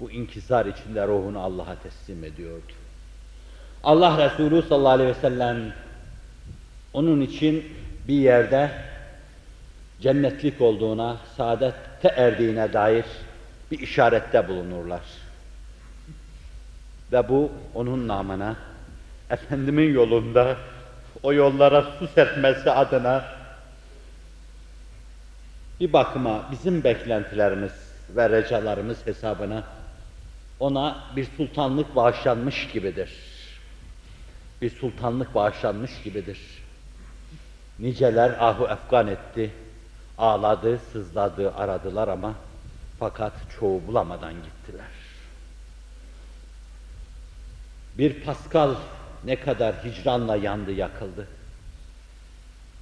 bu inkisar içinde ruhunu Allah'a teslim ediyordu. Allah Resulü sallallahu aleyhi ve sellem onun için bir yerde cennetlik olduğuna, saadette erdiğine dair bir işarette bulunurlar. Ve bu onun namına, Efendimin yolunda o yollara su serpmesi adına bir bakıma bizim beklentilerimiz ve recalarımız hesabına ona bir sultanlık bağışlanmış gibidir. Bir sultanlık bağışlanmış gibidir. Niceler ahu efgan etti, ağladı, sızladı, aradılar ama fakat çoğu bulamadan gittiler. Bir Pascal ne kadar hicranla yandı, yakıldı.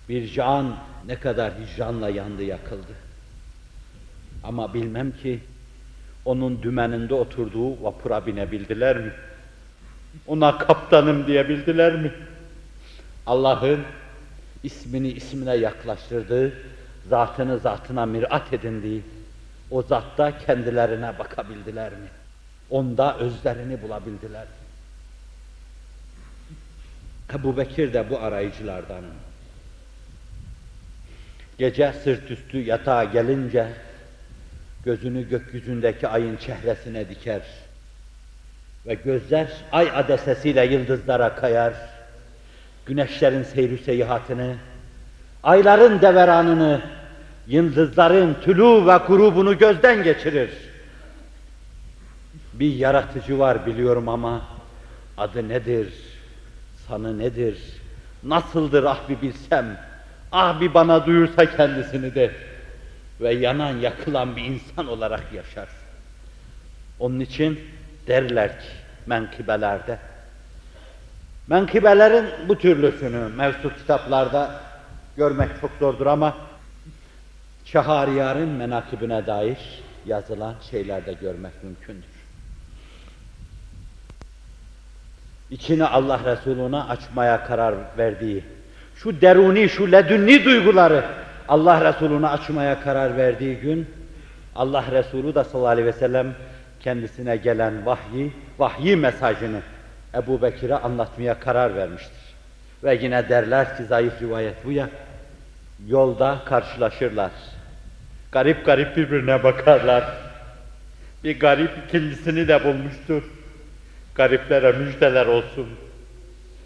Bir can ne kadar hicranla yandı, yakıldı. Ama bilmem ki onun dümeninde oturduğu vapura binebildiler mi? Ona kaptanım diyebildiler mi? Allah'ın ismini ismine yaklaştırdığı, zatını zatına mirat edindiği, o zatta kendilerine bakabildiler mi? Onda özlerini bulabildiler mi? Ebu Bekir de bu arayıcılardan. Gece sırt üstü yatağa gelince gözünü gökyüzündeki ayın çehresine diker ve gözler ay adesesiyle yıldızlara kayar, güneşlerin seyri seyahatini, ayların deveranını, yıldızların tülü ve grubunu gözden geçirir. Bir yaratıcı var biliyorum ama adı nedir, sanı nedir, nasıldır ah bir bilsem, ah bir bana duyursa kendisini de ve yanan yakılan bir insan olarak yaşar. Onun için derler ki menkıbelerde, menkıbelerin bu türlüsünü mevcut kitaplarda görmek çok zordur ama Şahariyar'ın menakibine dair yazılan şeylerde görmek mümkündür. İçini Allah Resulü'ne açmaya karar verdiği, şu deruni, şu ledünni duyguları Allah Resulü'ne açmaya karar verdiği gün, Allah Resulü de sallallahu aleyhi ve sellem kendisine gelen vahyi, vahyi mesajını Ebu Bekir'e anlatmaya karar vermiştir. Ve yine derler ki zayıf rivayet bu ya, yolda karşılaşırlar. Garip garip birbirine bakarlar. Bir garip ikincisini de bulmuştur. Gariplere müjdeler olsun.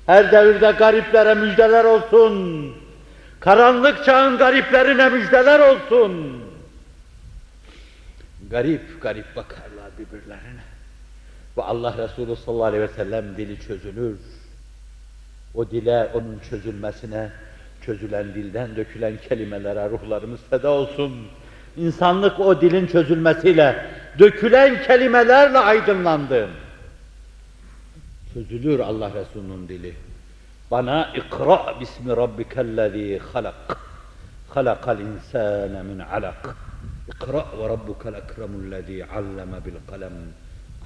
Her devirde gariplere müjdeler olsun. Karanlık çağın gariplerine müjdeler olsun. Garip garip bakarlar birbirlerine. Ve Allah Resulü sallallahu aleyhi ve sellem dili çözülür. O dile, onun çözülmesine, çözülen dilden dökülen kelimelere ruhlarımız feda olsun. İnsanlık o dilin çözülmesiyle, dökülen kelimelerle aydınlandı. Çözülür Allah Resulü'nün dili. Bana ikra bismi rabbikellezî halak. Halakal insâne min alak. İkra ve rabbukel ekremullezî alleme bil kalem.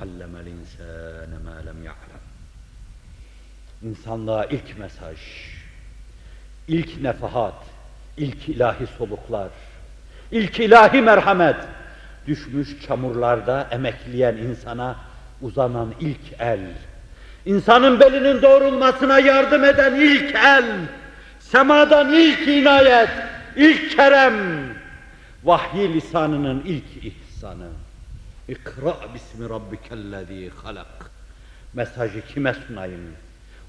Allemel insâne mâ lem ya'lem. İnsanlığa ilk mesaj, ilk nefahat, ilk ilahi soluklar, ilk ilahi merhamet, düşmüş çamurlarda emekleyen insana uzanan ilk el, insanın belinin doğrulmasına yardım eden ilk el, semadan ilk inayet, ilk kerem, vahyi lisanının ilk ihsanı. İkra bismi rabbikellezî halak. Mesajı kime sunayım?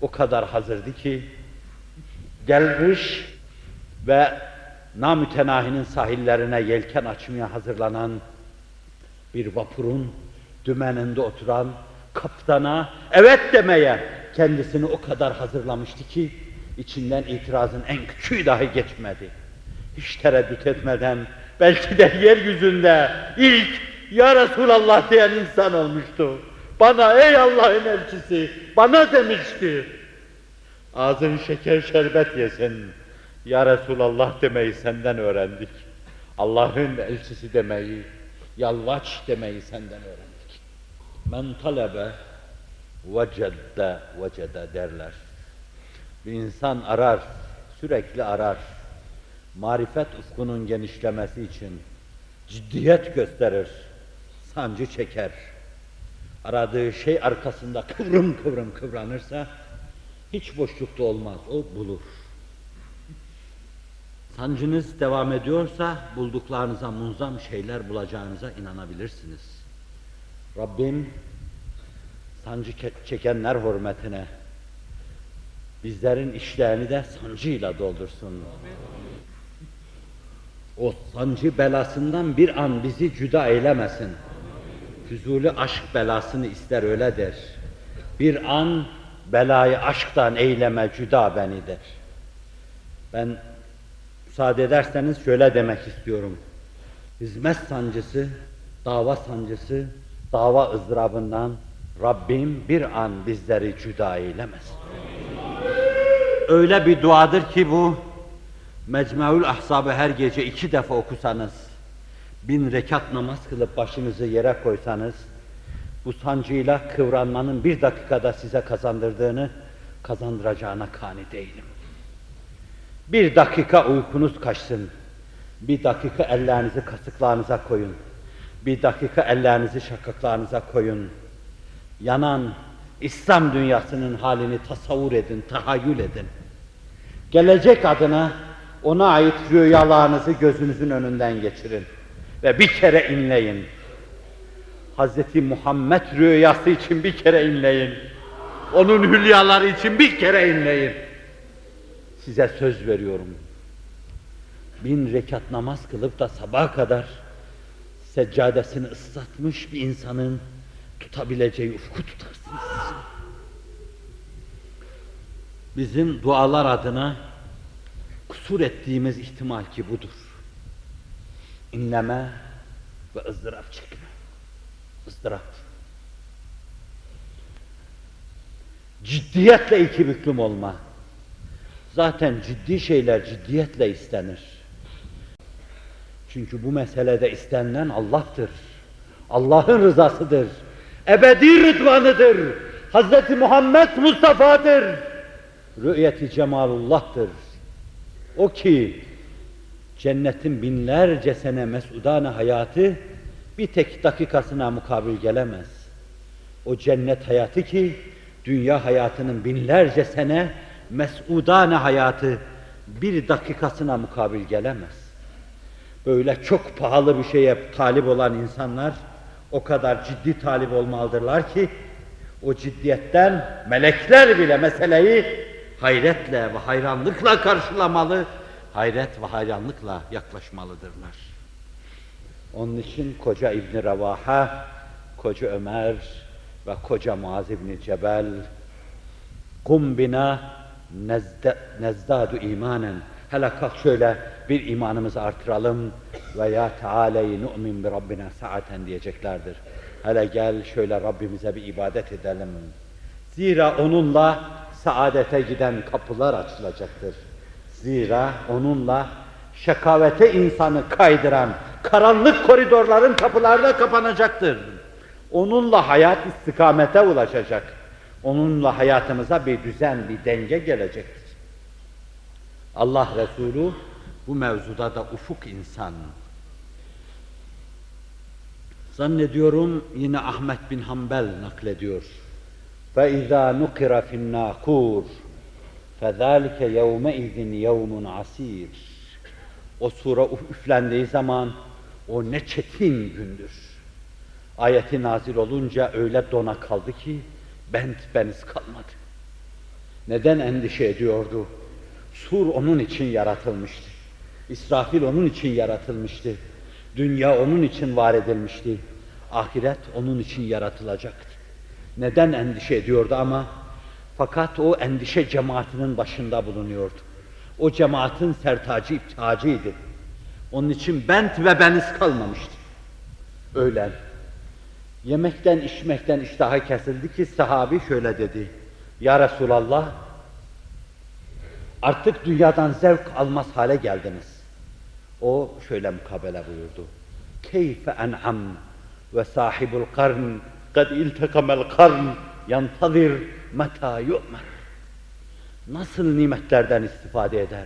O kadar hazırdı ki, gelmiş ve namütenahinin sahillerine yelken açmaya hazırlanan bir vapurun dümeninde oturan kaptana evet demeye kendisini o kadar hazırlamıştı ki içinden itirazın en küçüğü dahi geçmedi. Hiç tereddüt etmeden belki de yeryüzünde ilk Ya Resulallah diyen insan olmuştu. Bana ey Allah'ın elçisi bana demişti. Ağzın şeker şerbet yesin. Ya Resulallah demeyi senden öğrendik. Allah'ın elçisi demeyi, yalvaç demeyi senden öğrendik. Men talebe vecedde vecede derler. Bir insan arar, sürekli arar. Marifet ufkunun genişlemesi için ciddiyet gösterir. sancı çeker. Aradığı şey arkasında kıvrım kıvrım kıvranırsa hiç boşlukta olmaz, o bulur. Sancınız devam ediyorsa bulduklarınıza munzam şeyler bulacağınıza inanabilirsiniz. Rabbim sancı çekenler hürmetine bizlerin işlerini de sancıyla doldursun. O sancı belasından bir an bizi cüda eylemesin. Füzuli aşk belasını ister öyle der. Bir an belayı aşktan eyleme cüda beni der. Ben müsaade ederseniz şöyle demek istiyorum. Hizmet sancısı, dava sancısı, dava ızdırabından Rabbim bir an bizleri cüda eylemesin. Öyle bir duadır ki bu, Mecmuül Ahzab'ı her gece iki defa okusanız, bin rekat namaz kılıp başınızı yere koysanız, bu sancıyla kıvranmanın bir dakikada size kazandırdığını, kazandıracağına kani değilim. Bir dakika uykunuz kaçsın, bir dakika ellerinizi kasıklarınıza koyun, bir dakika ellerinizi şakaklarınıza koyun. Yanan İslam dünyasının halini tasavvur edin, tahayyül edin. Gelecek adına ona ait rüyalarınızı gözünüzün önünden geçirin ve bir kere inleyin. Hz. Muhammed rüyası için bir kere inleyin. Onun hülyaları için bir kere inleyin. Size söz veriyorum. Bin rekat namaz kılıp da sabaha kadar seccadesini ıslatmış bir insanın tutabileceği ufku tutarsınız. Bizim dualar adına kusur ettiğimiz ihtimal ki budur. İnleme ve ızdırap çekme. ızdırap. Ciddiyetle iki büklüm olma. Zaten ciddi şeyler ciddiyetle istenir. Çünkü bu meselede istenilen Allah'tır. Allah'ın rızasıdır. Ebedi rıdvanıdır. Hz. Muhammed Mustafa'dır. Rü'yeti cemalullah'tır. O ki cennetin binlerce sene mesudane hayatı bir tek dakikasına mukabil gelemez. O cennet hayatı ki dünya hayatının binlerce sene mesudane hayatı bir dakikasına mukabil gelemez. Böyle çok pahalı bir şeye talip olan insanlar o kadar ciddi talip olmalıdırlar ki o ciddiyetten melekler bile meseleyi hayretle ve hayranlıkla karşılamalı, hayret ve hayranlıkla yaklaşmalıdırlar. Onun için koca İbn Ravaha, koca Ömer ve koca Muaz İbn Cebel kum bina nezdadu imanen hele kalk şöyle bir imanımızı artıralım ve ya Teala'yı nu'min bi Rabbina saaten diyeceklerdir. Hele gel şöyle Rabbimize bir ibadet edelim. Zira onunla saadete giden kapılar açılacaktır. Zira onunla şakavete insanı kaydıran karanlık koridorların kapıları da kapanacaktır. Onunla hayat istikamete ulaşacak. Onunla hayatımıza bir düzen, bir denge gelecektir. Allah Resulü bu mevzuda da ufuk insan. Zannediyorum yine Ahmet bin Hanbel naklediyor. Ve izâ nukira fin nâkûr fezâlike yevme izin yevmun asir. O sura üflendiği zaman o ne çetin gündür. Ayeti nazil olunca öyle dona kaldı ki bent beniz kalmadı. Neden endişe ediyordu? Sur onun için yaratılmıştı. İsrafil onun için yaratılmıştı. Dünya onun için var edilmişti. Ahiret onun için yaratılacaktı. Neden endişe ediyordu ama? Fakat o endişe cemaatinin başında bulunuyordu. O cemaatin sertacı iptacıydı. Onun için bent ve beniz kalmamıştı. Öğlen. Yemekten içmekten iştahı kesildi ki sahabi şöyle dedi. Ya Resulallah artık dünyadan zevk almaz hale geldiniz. O şöyle mukabele buyurdu. Keyfe en'am ve sahibul karn kad iltekamel karn yantazir meta yu'mer. Nasıl nimetlerden istifade eder?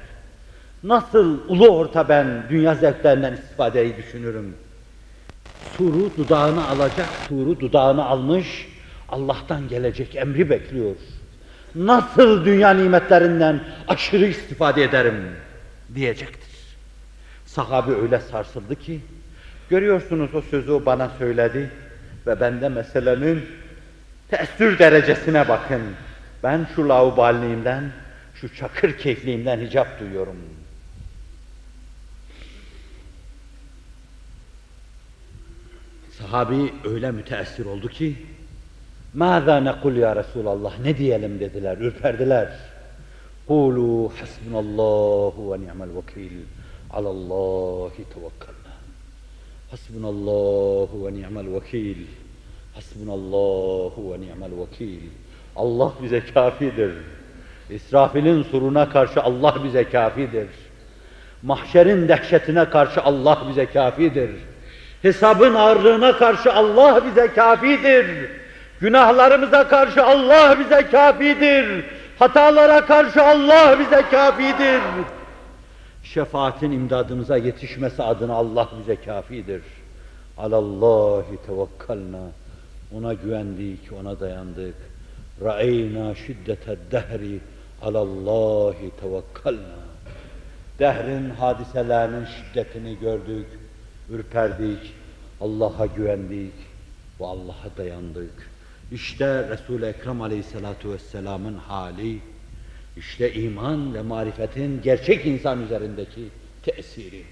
Nasıl ulu orta ben dünya zevklerinden istifadeyi düşünürüm? Suru dudağını alacak, suru dudağını almış, Allah'tan gelecek emri bekliyor. Nasıl dünya nimetlerinden aşırı istifade ederim diyecektir. Sahabi öyle sarsıldı ki, görüyorsunuz o sözü bana söyledi ve bende meselenin teessür derecesine bakın. Ben şu lauballiğimden, şu çakır keyfliğimden hicap duyuyorum. Sahabi öyle müteessir oldu ki, ماذا nekul ya Resulallah, ne diyelim dediler, ürperdiler. قولوا حسبنا الله ونعم الوكيل على الله توكلنا حسبنا الله ونعم الوكيل حسبنا الله ونعم الوكيل Allah bize kafidir. İsrafil'in suruna karşı Allah bize kafidir. Mahşerin dehşetine karşı Allah bize kafidir. Hesabın ağırlığına karşı Allah bize kafidir. Günahlarımıza karşı Allah bize kafidir. Hatalara karşı Allah bize kafidir. Şefaatin imdadımıza yetişmesi adına Allah bize kafidir. Alallahi tevekkalna. Ona güvendik, ona dayandık. Ra'eyna şiddeted dehri alallahi tevekkalna. Dehrin hadiselerinin şiddetini gördük, ürperdik, Allah'a güvendik ve Allah'a dayandık. İşte Resul-i Ekrem Aleyhisselatü Vesselam'ın hali, işte iman ve marifetin gerçek insan üzerindeki tesiri.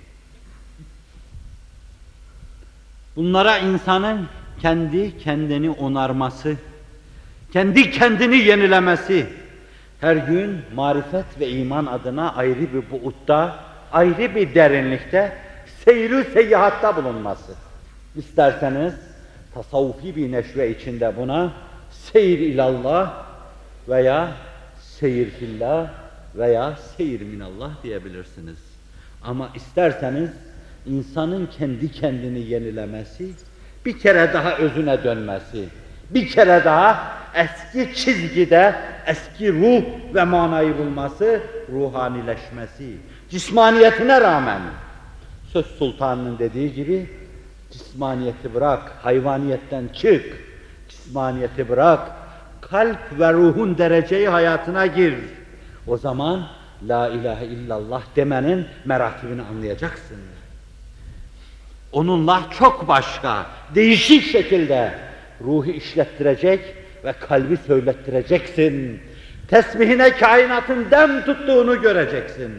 Bunlara insanın kendi kendini onarması, kendi kendini yenilemesi, her gün marifet ve iman adına ayrı bir buutta, ayrı bir derinlikte seyri seyyahatta bulunması. İsterseniz tasavvufi bir neşve içinde buna seyir ilallah veya seyir fillah veya seyir minallah diyebilirsiniz. Ama isterseniz insanın kendi kendini yenilemesi, bir kere daha özüne dönmesi, bir kere daha eski çizgide eski ruh ve manayı bulması, ruhanileşmesi, cismaniyetine rağmen söz sultanının dediği gibi cismaniyeti bırak, hayvaniyetten çık, cismaniyeti bırak, kalp ve ruhun dereceyi hayatına gir. O zaman La ilahe illallah demenin meratibini anlayacaksın. Onunla çok başka, değişik şekilde ruhu işlettirecek ve kalbi söylettireceksin. Tesbihine kainatın dem tuttuğunu göreceksin.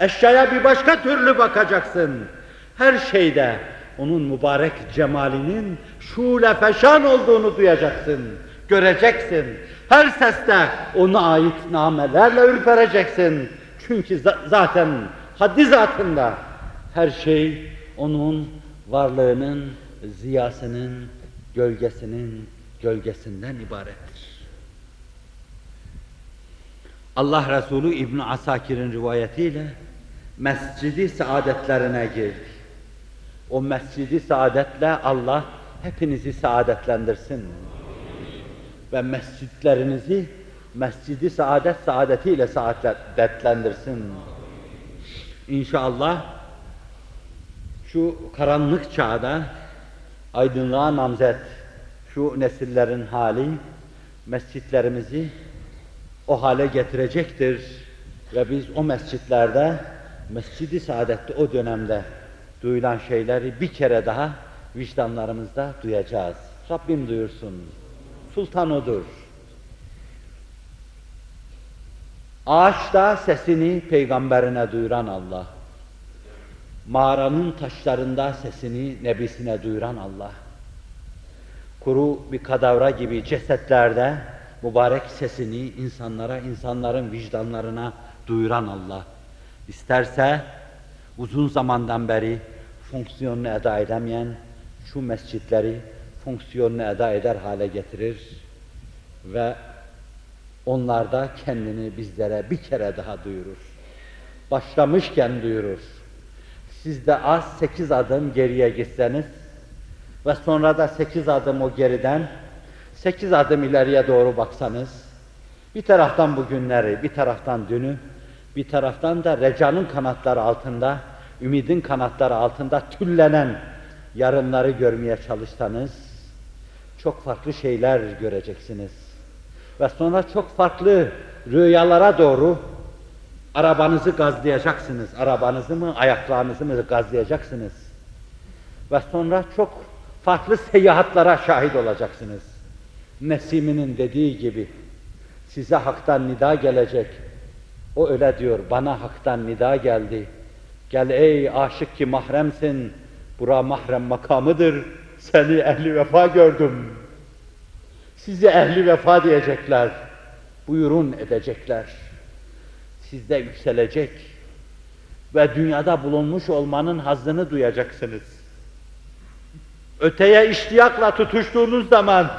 Eşyaya bir başka türlü bakacaksın. Her şeyde onun mübarek cemalinin şule feşan olduğunu duyacaksın, göreceksin. Her seste ona ait namelerle ürpereceksin. Çünkü zaten haddi zatında her şey onun varlığının, ziyasının, gölgesinin gölgesinden ibarettir. Allah Resulü İbn Asakir'in rivayetiyle mescidi saadetlerine girdi. O mescidi saadetle Allah hepinizi saadetlendirsin. Ve mescitlerinizi mescidi saadet saadetiyle saadetlendirsin. İnşallah şu karanlık çağda aydınlığa namzet şu nesillerin hali mescitlerimizi o hale getirecektir ve biz o mescitlerde Mescidi Saadet'te o dönemde duyulan şeyleri bir kere daha vicdanlarımızda duyacağız. Rabbim duyursun. Sultan odur. Ağaçta sesini peygamberine duyuran Allah. Mağaranın taşlarında sesini nebisine duyuran Allah. Kuru bir kadavra gibi cesetlerde mübarek sesini insanlara, insanların vicdanlarına duyuran Allah. İsterse uzun zamandan beri fonksiyonunu eda edemeyen şu mescitleri fonksiyonunu eda eder hale getirir ve onlarda kendini bizlere bir kere daha duyurur. Başlamışken duyurur. Siz de az sekiz adım geriye gitseniz ve sonra da sekiz adım o geriden sekiz adım ileriye doğru baksanız bir taraftan bugünleri, bir taraftan dünü, bir taraftan da recanın kanatları altında, ümidin kanatları altında tüllenen yarınları görmeye çalışsanız çok farklı şeyler göreceksiniz. Ve sonra çok farklı rüyalara doğru arabanızı gazlayacaksınız. Arabanızı mı, ayaklarınızı mı gazlayacaksınız. Ve sonra çok farklı seyahatlara şahit olacaksınız. Nesiminin dediği gibi size haktan nida gelecek. O öyle diyor, bana haktan nida geldi. Gel ey aşık ki mahremsin, bura mahrem makamıdır, seni ehli vefa gördüm. Sizi ehli vefa diyecekler, buyurun edecekler. Sizde yükselecek ve dünyada bulunmuş olmanın hazzını duyacaksınız. Öteye iştiyakla tutuştuğunuz zaman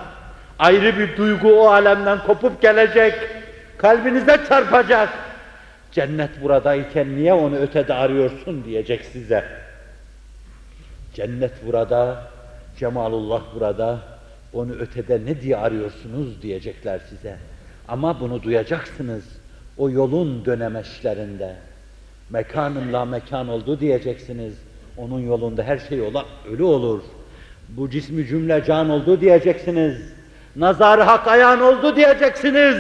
ayrı bir duygu o alemden kopup gelecek, kalbinize çarpacak. Cennet buradayken niye onu ötede arıyorsun diyecek size. Cennet burada, cemalullah burada, onu ötede ne diye arıyorsunuz diyecekler size. Ama bunu duyacaksınız o yolun dönemeçlerinde. Mekanın la mekan oldu diyeceksiniz. Onun yolunda her şey ola, ölü olur. Bu cismi cümle can oldu diyeceksiniz. Nazar hak ayağın oldu diyeceksiniz.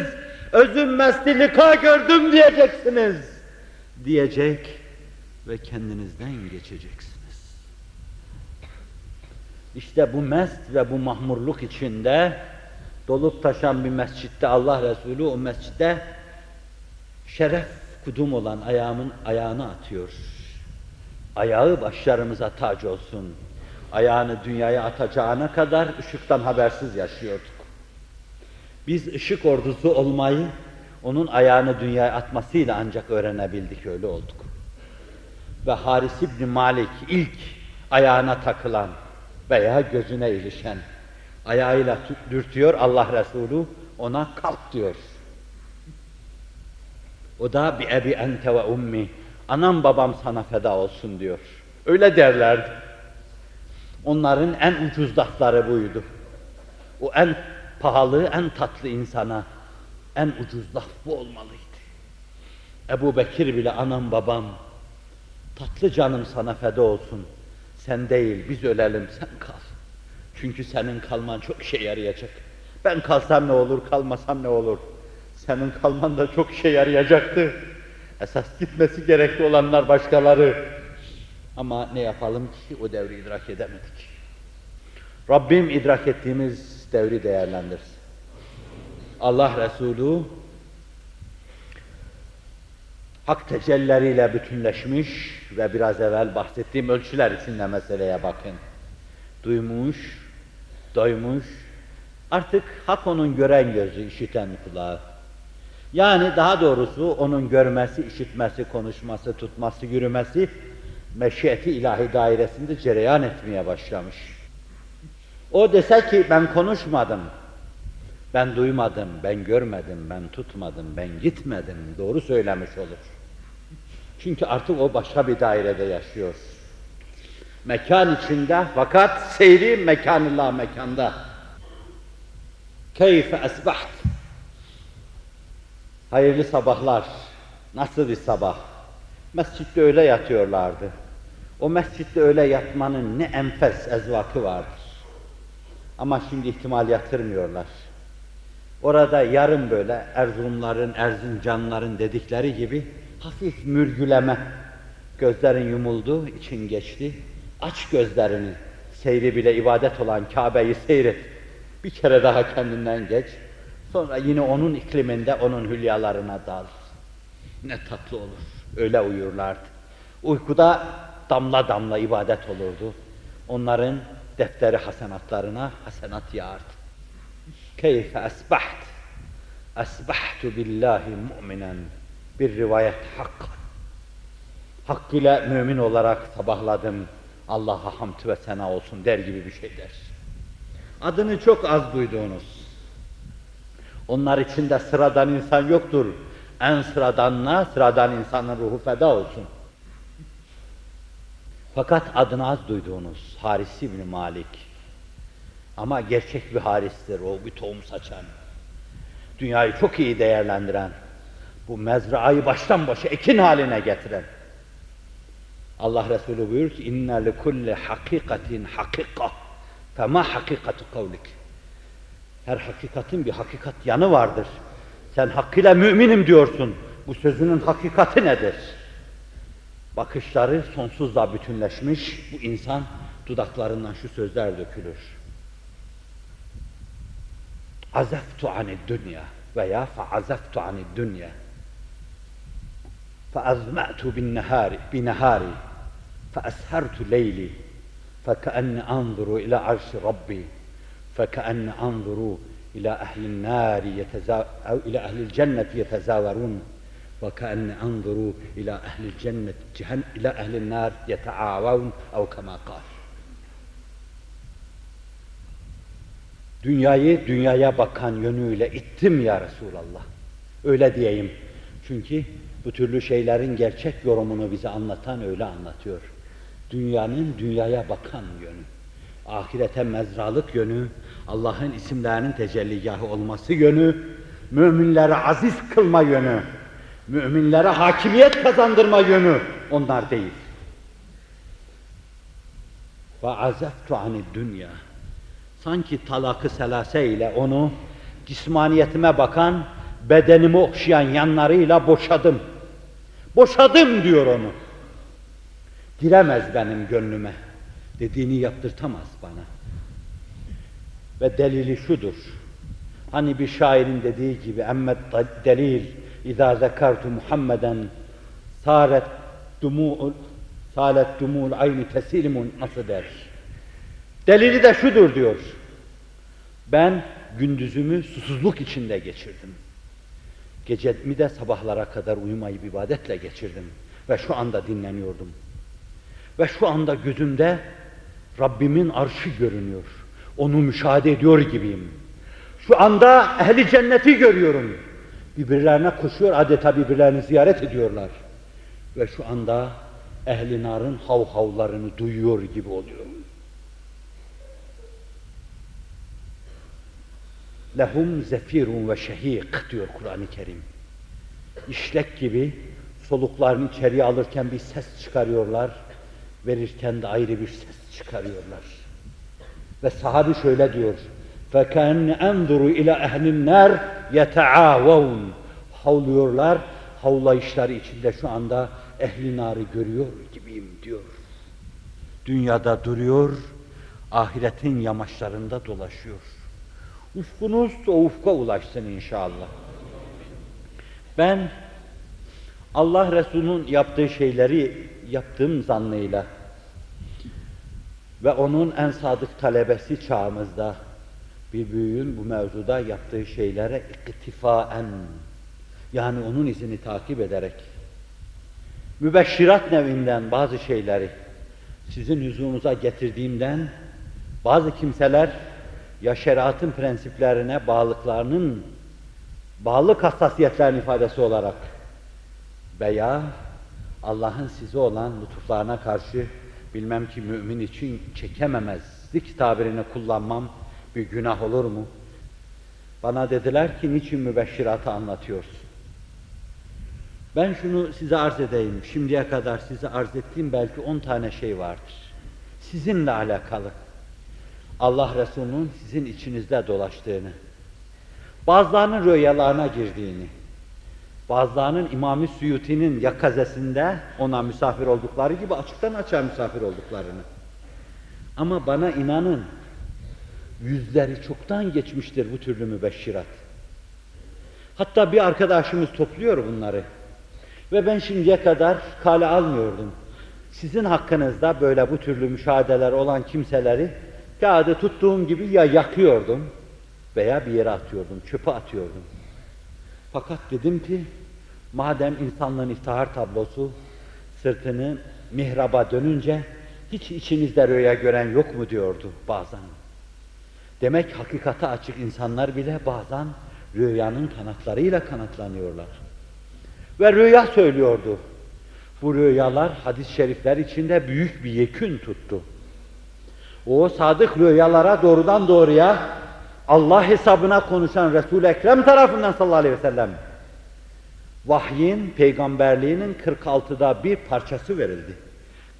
Özüm mesti lika gördüm diyeceksiniz. Diyecek ve kendinizden geçeceksiniz. İşte bu mest ve bu mahmurluk içinde dolup taşan bir mescitte Allah Resulü o mescitte şeref kudum olan ayağımın ayağını atıyor. Ayağı başlarımıza tac olsun. Ayağını dünyaya atacağına kadar ışıktan habersiz yaşıyorduk. Biz ışık ordusu olmayı onun ayağını dünyaya atmasıyla ancak öğrenebildik, öyle olduk. Ve Haris İbni Malik ilk ayağına takılan veya gözüne ilişen ayağıyla dürtüyor Allah Resulü ona kalk diyor. O da bir ebi ente ve ummi. Anam babam sana feda olsun diyor. Öyle derlerdi. Onların en ucuz lafları buydu. O en pahalı, en tatlı insana en ucuz laf bu olmalıydı. Ebu Bekir bile anam babam, tatlı canım sana feda olsun. Sen değil, biz ölelim, sen kal. Çünkü senin kalman çok işe yarayacak. Ben kalsam ne olur, kalmasam ne olur. Senin kalman da çok işe yarayacaktı. Esas gitmesi gerekli olanlar başkaları. Ama ne yapalım ki o devri idrak edemedik. Rabbim idrak ettiğimiz devri değerlendirsin. Allah Resulü hak tecellileriyle bütünleşmiş ve biraz evvel bahsettiğim ölçüler içinde meseleye bakın. Duymuş, doymuş, artık hak onun gören gözü, işiten kulağı. Yani daha doğrusu onun görmesi, işitmesi, konuşması, tutması, yürümesi meşiyeti ilahi dairesinde cereyan etmeye başlamış. O dese ki ben konuşmadım, ben duymadım, ben görmedim, ben tutmadım, ben gitmedim, doğru söylemiş olur. Çünkü artık o başka bir dairede yaşıyor. Mekan içinde fakat seyri mekanillah mekanda. Keyfe esbaht. Hayırlı sabahlar. Nasıl bir sabah? Mescitte öyle yatıyorlardı. O mescitte öyle yatmanın ne enfes ezvakı vardır. Ama şimdi ihtimal yatırmıyorlar. Orada yarım böyle Erzurumların, Erzincanların dedikleri gibi hafif mürgüleme. Gözlerin yumuldu, için geçti. Aç gözlerini. Seyri bile ibadet olan Kabe'yi seyret. Bir kere daha kendinden geç. Sonra yine onun ikliminde, onun hülyalarına dal. Ne tatlı olur. Öyle uyurlardı. Uykuda damla damla ibadet olurdu. Onların defteri hasenatlarına hasenat yağardı. Keyfe esbaht. Esbahtu billahi mu'minen. Bir rivayet hak. Hak ile mümin olarak sabahladım. Allah'a hamd ve sena olsun der gibi bir şey der. Adını çok az duyduğunuz. Onlar içinde sıradan insan yoktur. En sıradanına sıradan insanın ruhu feda olsun. Fakat adını az duyduğunuz Haris İbni Malik. Ama gerçek bir haristir o, bir tohum saçan. Dünyayı çok iyi değerlendiren, bu mezrayı baştan başa ekin haline getiren. Allah Resulü buyuruyor ki inne li kulli hakikatin hakika fema hakikatu kavlik. Her hakikatin bir hakikat yanı vardır. Sen hakkıyla müminim diyorsun. Bu sözünün hakikati nedir? Bakışları sonsuzla bütünleşmiş bu insan dudaklarından şu sözler dökülür. Azaftu ani dünya veya fa azaftu ani dünya fa azma'tu bin nehari bin nehari fa ashartu leyli. Fa kaenni anzuru ila arşi rabbi. Fa kaenni anzuru ila ahli'n nari yeteza ila ahli'l cenneti yetezavarun وكأني أنظر إلى أهل الجنة جهن إلى أهل النار يتعاون أو كما قال Dünyayı dünyaya bakan yönüyle ittim ya Resulallah. Öyle diyeyim. Çünkü bu türlü şeylerin gerçek yorumunu bize anlatan öyle anlatıyor. Dünyanın dünyaya bakan yönü, ahirete mezralık yönü, Allah'ın isimlerinin tecelligahı olması yönü, müminlere aziz kılma yönü, müminlere hakimiyet kazandırma yönü onlar değil. Ve azeftu anid dünya. Sanki talakı selase ile onu cismaniyetime bakan, bedenimi okşayan yanlarıyla boşadım. Boşadım diyor onu. Giremez benim gönlüme. Dediğini yaptırtamaz bana. Ve delili şudur. Hani bir şairin dediği gibi emmet delil İzâ zekartu Muhammeden sâret dumû'ul sâlet dumû'ul ayni tesilimun nasıl der? Delili de şudur diyor. Ben gündüzümü susuzluk içinde geçirdim. Gecemi de sabahlara kadar uyumayıp ibadetle geçirdim. Ve şu anda dinleniyordum. Ve şu anda gözümde Rabbimin arşı görünüyor. Onu müşahede ediyor gibiyim. Şu anda ehli cenneti görüyorum. Birbirlerine koşuyor, adeta birbirlerini ziyaret ediyorlar. Ve şu anda ehli narın hav havlarını duyuyor gibi oluyorum. Lehum zefirun ve şehik diyor Kur'an-ı Kerim. İşlek gibi soluklarını içeriye alırken bir ses çıkarıyorlar, verirken de ayrı bir ses çıkarıyorlar. Ve sahabi şöyle diyor, فَكَانَ اَنْظُرُ اِلَى اَهْلِ النَّارِ يَتَعَاوَوْنَ Havlıyorlar, havlayışları içinde şu anda ehli narı görüyor gibiyim diyor. Dünyada duruyor, ahiretin yamaçlarında dolaşıyor. Ufkunuz o ufka ulaşsın inşallah. Ben Allah Resulü'nün yaptığı şeyleri yaptığım zannıyla ve onun en sadık talebesi çağımızda bir büyüğün bu mevzuda yaptığı şeylere iktifaen yani onun izini takip ederek. Mübeşşirat nevinden bazı şeyleri sizin huzurunuza getirdiğimden bazı kimseler ya şeriatın prensiplerine bağlılıklarının bağlılık hassasiyetlerinin ifadesi olarak veya Allah'ın size olan lütuflarına karşı bilmem ki mümin için çekememezlik tabirini kullanmam bir günah olur mu? Bana dediler ki niçin mübeşşiratı anlatıyorsun? Ben şunu size arz edeyim. Şimdiye kadar size arz ettiğim belki on tane şey vardır. Sizinle alakalı. Allah Resulü'nün sizin içinizde dolaştığını, bazılarının rüyalarına girdiğini, bazılarının İmam-ı Suyuti'nin yakazesinde ona misafir oldukları gibi açıktan açığa misafir olduklarını. Ama bana inanın, yüzleri çoktan geçmiştir bu türlü mübeşşirat. Hatta bir arkadaşımız topluyor bunları. Ve ben şimdiye kadar kale almıyordum. Sizin hakkınızda böyle bu türlü müşahedeler olan kimseleri kağıdı tuttuğum gibi ya yakıyordum veya bir yere atıyordum, çöpe atıyordum. Fakat dedim ki madem insanlığın iftihar tablosu sırtını mihraba dönünce hiç içinizde rüya gören yok mu diyordu bazen. Demek hakikate açık insanlar bile bazen rüyanın kanatlarıyla kanatlanıyorlar. Ve rüya söylüyordu. Bu rüyalar hadis-i şerifler içinde büyük bir yekün tuttu. O sadık rüyalara doğrudan doğruya Allah hesabına konuşan Resul-i Ekrem tarafından sallallahu aleyhi ve sellem vahyin, peygamberliğinin 46'da bir parçası verildi.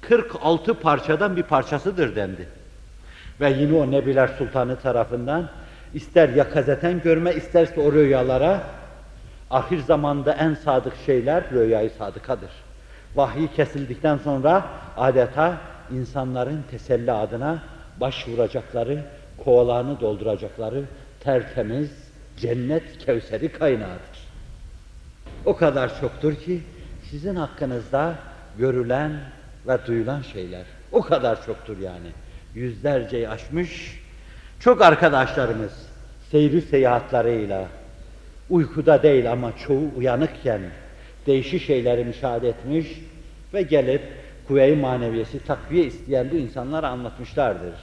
46 parçadan bir parçasıdır dendi. Ve yine o Nebiler Sultanı tarafından ister yakazeten görme isterse o rüyalara ahir zamanda en sadık şeyler rüyayı sadıkadır. Vahiy kesildikten sonra adeta insanların teselli adına başvuracakları, kovalarını dolduracakları tertemiz cennet kevseri kaynağıdır. O kadar çoktur ki sizin hakkınızda görülen ve duyulan şeyler o kadar çoktur yani. Yüzlerceyi aşmış çok arkadaşlarımız seyri seyahatleriyle uykuda değil ama çoğu uyanıkken değişik şeyleri müşahede etmiş ve gelip kuvve-i maneviyesi takviye isteyen bu insanlara anlatmışlardır.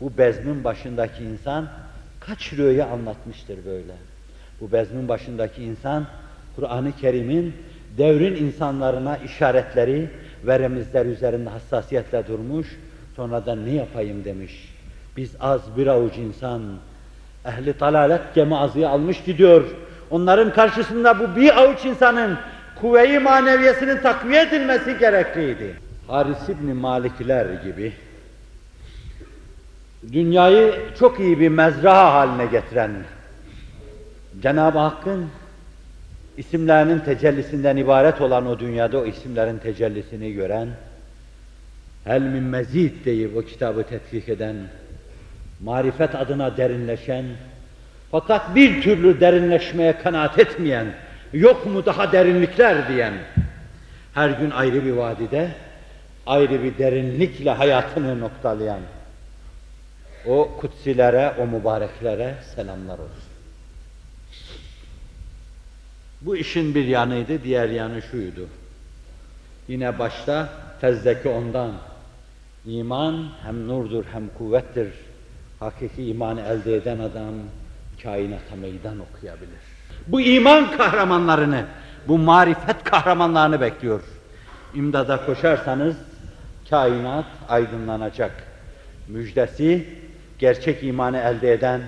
Bu bezmin başındaki insan kaç rüya anlatmıştır böyle. Bu bezmin başındaki insan Kur'an-ı Kerim'in devrin insanlarına işaretleri ve remizler üzerinde hassasiyetle durmuş, sonra da ne yapayım demiş. Biz az bir avuç insan, ehli dalalet gemazıyı almış gidiyor. Onların karşısında bu bir avuç insanın kuvve-i maneviyesinin takviye edilmesi gerekliydi. Haris İbni Malikler gibi dünyayı çok iyi bir mezra haline getiren Cenab-ı Hakk'ın isimlerinin tecellisinden ibaret olan o dünyada o isimlerin tecellisini gören, hel min mezid deyip o kitabı tetkik eden, marifet adına derinleşen, fakat bir türlü derinleşmeye kanaat etmeyen, yok mu daha derinlikler diyen, her gün ayrı bir vadide, ayrı bir derinlikle hayatını noktalayan, o kutsilere, o mübareklere selamlar olsun. Bu işin bir yanıydı, diğer yanı şuydu. Yine başta fezdeki ondan. İman hem nurdur hem kuvvettir. Hakiki imanı elde eden adam kainata meydan okuyabilir. Bu iman kahramanlarını, bu marifet kahramanlarını bekliyor. İmdada koşarsanız kainat aydınlanacak. Müjdesi gerçek imanı elde eden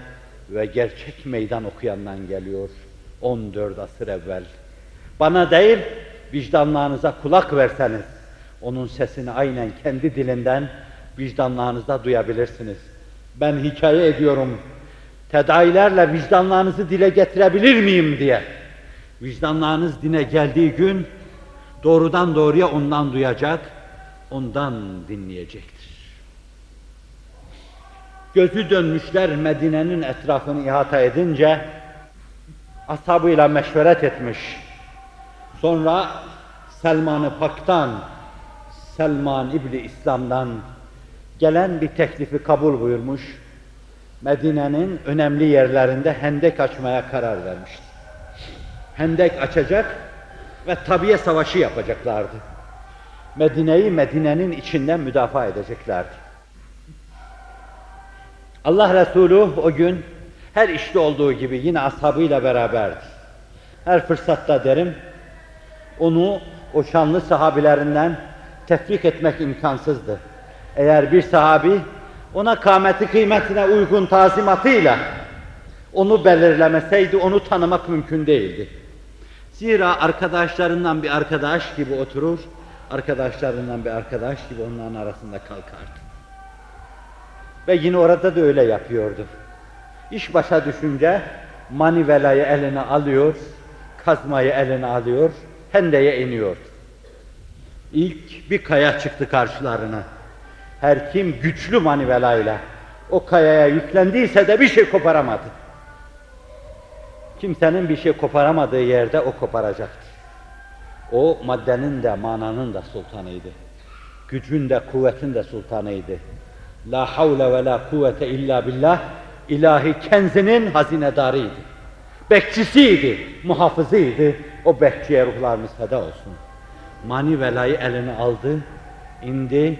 ve gerçek meydan okuyandan geliyor. 14 asır evvel. Bana değil, vicdanlarınıza kulak verseniz, onun sesini aynen kendi dilinden vicdanlarınızda duyabilirsiniz. Ben hikaye ediyorum, tedailerle vicdanlarınızı dile getirebilir miyim diye. Vicdanlarınız dine geldiği gün, doğrudan doğruya ondan duyacak, ondan dinleyecektir. Gözü dönmüşler Medine'nin etrafını ihata edince, ashabıyla meşveret etmiş. Sonra Selman-ı Pak'tan, Selman İbni İslam'dan gelen bir teklifi kabul buyurmuş. Medine'nin önemli yerlerinde hendek açmaya karar vermişti. Hendek açacak ve tabiye savaşı yapacaklardı. Medine'yi Medine'nin içinden müdafaa edeceklerdi. Allah Resulü o gün her işte olduğu gibi yine ashabıyla beraberdi. Her fırsatta derim, onu o şanlı sahabilerinden tefrik etmek imkansızdı. Eğer bir sahabi ona kâmeti kıymetine uygun tazimatıyla onu belirlemeseydi onu tanımak mümkün değildi. Zira arkadaşlarından bir arkadaş gibi oturur, arkadaşlarından bir arkadaş gibi onların arasında kalkardı. Ve yine orada da öyle yapıyordu. İş başa düşünce manivelayı eline alıyor, kazmayı eline alıyor, hendeye iniyor. İlk bir kaya çıktı karşılarına. Her kim güçlü manivelayla o kayaya yüklendiyse de bir şey koparamadı. Kimsenin bir şey koparamadığı yerde o koparacaktır. O maddenin de mananın da sultanıydı. Gücün de kuvvetin de sultanıydı. La havle ve la kuvvete illa billah ilahi kenzinin hazinedarıydı. Bekçisiydi, muhafızıydı. O bekçiye ruhlarımız feda olsun Mani velayı eline aldı, indi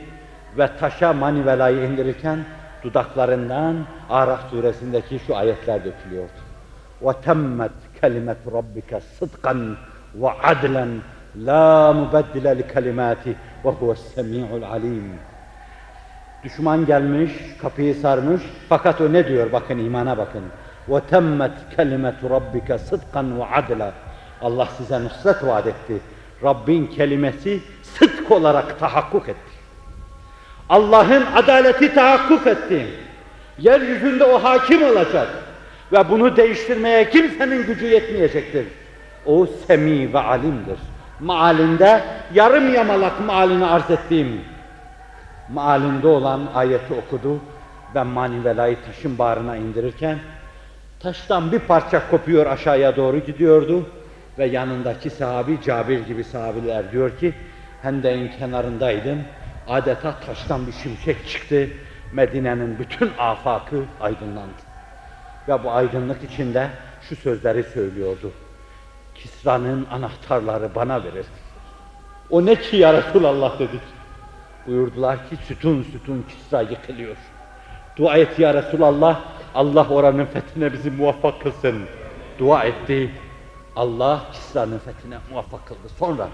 ve taşa mani velayı indirirken dudaklarından Araf suresindeki şu ayetler dökülüyordu. وَتَمَّتْ كَلِمَةُ رَبِّكَ صِدْقًا وَعَدْلًا لَا مُبَدِّلَ لِكَلِمَاتِ وَهُوَ السَّمِيعُ الْعَلِيمُ Düşman gelmiş, kapıyı sarmış. Fakat o ne diyor? Bakın imana bakın. وَتَمَّتْ كَلِمَةُ رَبِّكَ صِدْقًا وَعَدْلًا Allah size nusret vaat etti. Rabbin kelimesi sıdk olarak tahakkuk etti. Allah'ın adaleti tahakkuk etti. Yeryüzünde o hakim olacak. Ve bunu değiştirmeye kimsenin gücü yetmeyecektir. O semi ve alimdir. Maalinde yarım yamalak maalini arz ettiğim maalinde olan ayeti okudu ve manivelayı taşın bağrına indirirken taştan bir parça kopuyor aşağıya doğru gidiyordu ve yanındaki sahabi Cabir gibi sahabiler diyor ki Hende'in kenarındaydım. Adeta taştan bir şimşek çıktı. Medine'nin bütün afakı aydınlandı. Ve bu aydınlık içinde şu sözleri söylüyordu. Kisra'nın anahtarları bana verir. O ne ki ya Resulallah? dedik. Buyurdular ki sütun sütun Kisra yıkılıyor. Dua et ya Resulallah, Allah oranın fethine bizi muvaffak kılsın. Dua etti. Allah Kisra'nın fethine muvaffak kıldı. Sonra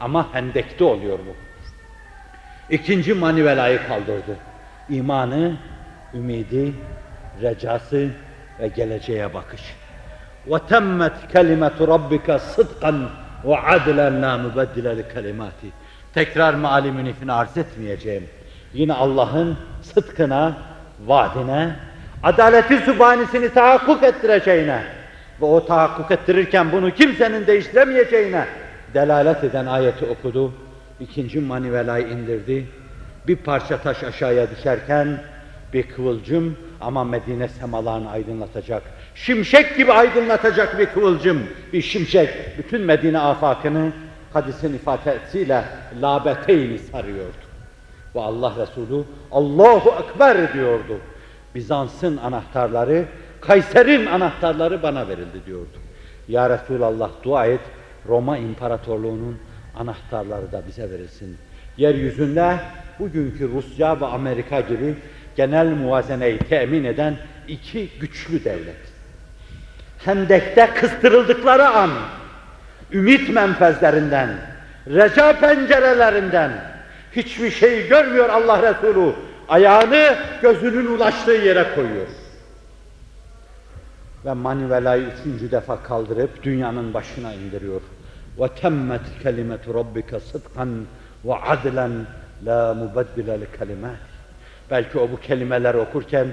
ama hendekte oluyor bu. İkinci manivelayı kaldırdı. İmanı, ümidi, recası ve geleceğe bakış. وَتَمَّتْ كَلِمَةُ رَبِّكَ صِدْقًا وَعَدْلًا لَا مُبَدِّلَ لِكَلِمَاتِ Tekrar meali münifini arz etmeyeceğim. Yine Allah'ın sıdkına, vaadine, adaleti sübhanesini tahakkuk ettireceğine ve o tahakkuk ettirirken bunu kimsenin değiştiremeyeceğine delalet eden ayeti okudu. İkinci manivelayı indirdi. Bir parça taş aşağıya düşerken bir kıvılcım ama Medine semalarını aydınlatacak. Şimşek gibi aydınlatacak bir kıvılcım, bir şimşek bütün Medine afakını hadisin ifadesiyle labeteyni sarıyordu. Ve Allah Resulü Allahu Ekber diyordu. Bizans'ın anahtarları, Kayser'in anahtarları bana verildi diyordu. Ya Resulallah dua et, Roma İmparatorluğu'nun anahtarları da bize verilsin. Yeryüzünde bugünkü Rusya ve Amerika gibi genel muvazeneyi temin eden iki güçlü devlet. Hendekte kıstırıldıkları an, ümit menfezlerinden, reca pencerelerinden, hiçbir şey görmüyor Allah Resulü. Ayağını gözünün ulaştığı yere koyuyor Ve manivelayı üçüncü defa kaldırıp dünyanın başına indiriyor. وَتَمَّتْ كَلِمَةُ رَبِّكَ صِدْقًا وَعَدْلًا لَا مُبَدِّلَ لِكَلِمَاتِ Belki o bu kelimeleri okurken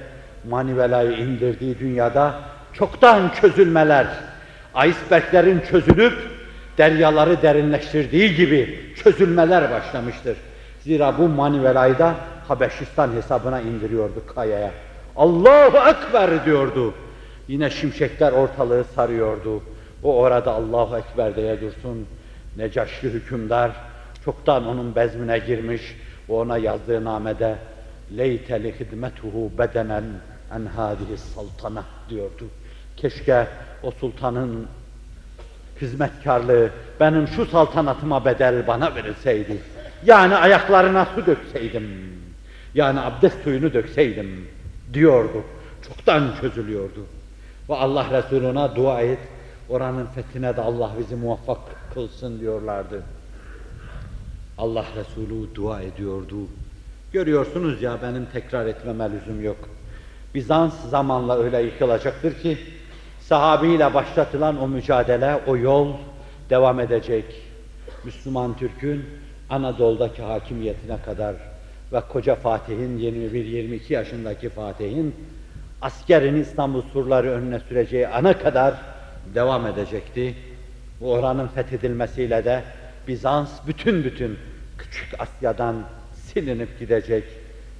manivelayı indirdiği dünyada çoktan çözülmeler, iceberglerin çözülüp deryaları derinleştirdiği gibi çözülmeler başlamıştır. Zira bu manivelayı da Habeşistan hesabına indiriyordu kayaya. Allahu Ekber diyordu. Yine şimşekler ortalığı sarıyordu. O orada Allahu Ekber diye dursun. Necaşlı hükümdar çoktan onun bezmine girmiş ve ona yazdığı namede leyteli hidmetuhu bedenen en hadihi saltana diyordu. Keşke o sultanın hizmetkarlığı benim şu saltanatıma bedel bana verilseydi. Yani ayaklarına su dökseydim. Yani abdest suyunu dökseydim diyordu. Çoktan çözülüyordu. Ve Allah Resuluna dua et, oranın fethine de Allah bizi muvaffak kılsın diyorlardı. Allah Resulü dua ediyordu. Görüyorsunuz ya benim tekrar etmeme lüzum yok. Bizans zamanla öyle yıkılacaktır ki sahabiyle başlatılan o mücadele, o yol devam edecek. Müslüman Türk'ün Anadolu'daki hakimiyetine kadar ve koca Fatih'in 21-22 yaşındaki Fatih'in askerin İstanbul surları önüne süreceği ana kadar devam edecekti. Bu oranın fethedilmesiyle de Bizans bütün bütün küçük Asya'dan silinip gidecek.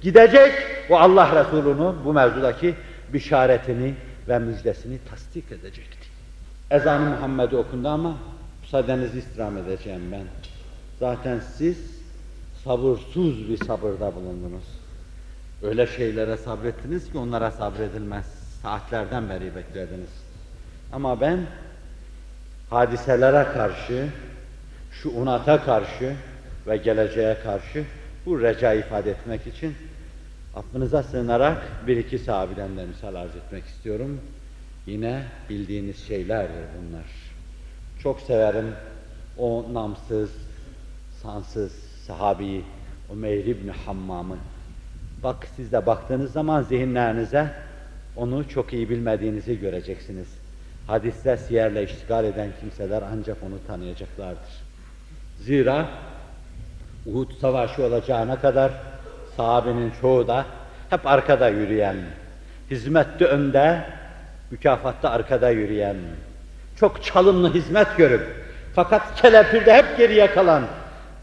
Gidecek ve Allah Resulü'nün bu mevzudaki bişaretini ve müjdesini tasdik edecekti. Ezan-ı Muhammed okundu ama müsaadenizi istirham edeceğim ben. Zaten siz sabırsız bir sabırda bulundunuz. Öyle şeylere sabrettiniz ki onlara sabredilmez. Saatlerden beri beklediniz. Ama ben hadiselere karşı, şu unata karşı ve geleceğe karşı bu reca ifade etmek için affınıza sığınarak bir iki sahabeden de misal arz etmek istiyorum. Yine bildiğiniz şeylerdir bunlar. Çok severim o namsız, sansız sahabeyi Umeyr İbni Hammam'ı. Bak siz de baktığınız zaman zihinlerinize onu çok iyi bilmediğinizi göreceksiniz. Hadiste siyerle iştigal eden kimseler ancak onu tanıyacaklardır. Zira Uhud savaşı olacağına kadar Sahabenin çoğu da hep arkada yürüyen, hizmette önde, mükafatta arkada yürüyen, çok çalımlı hizmet görüp fakat kelepirde hep geriye kalan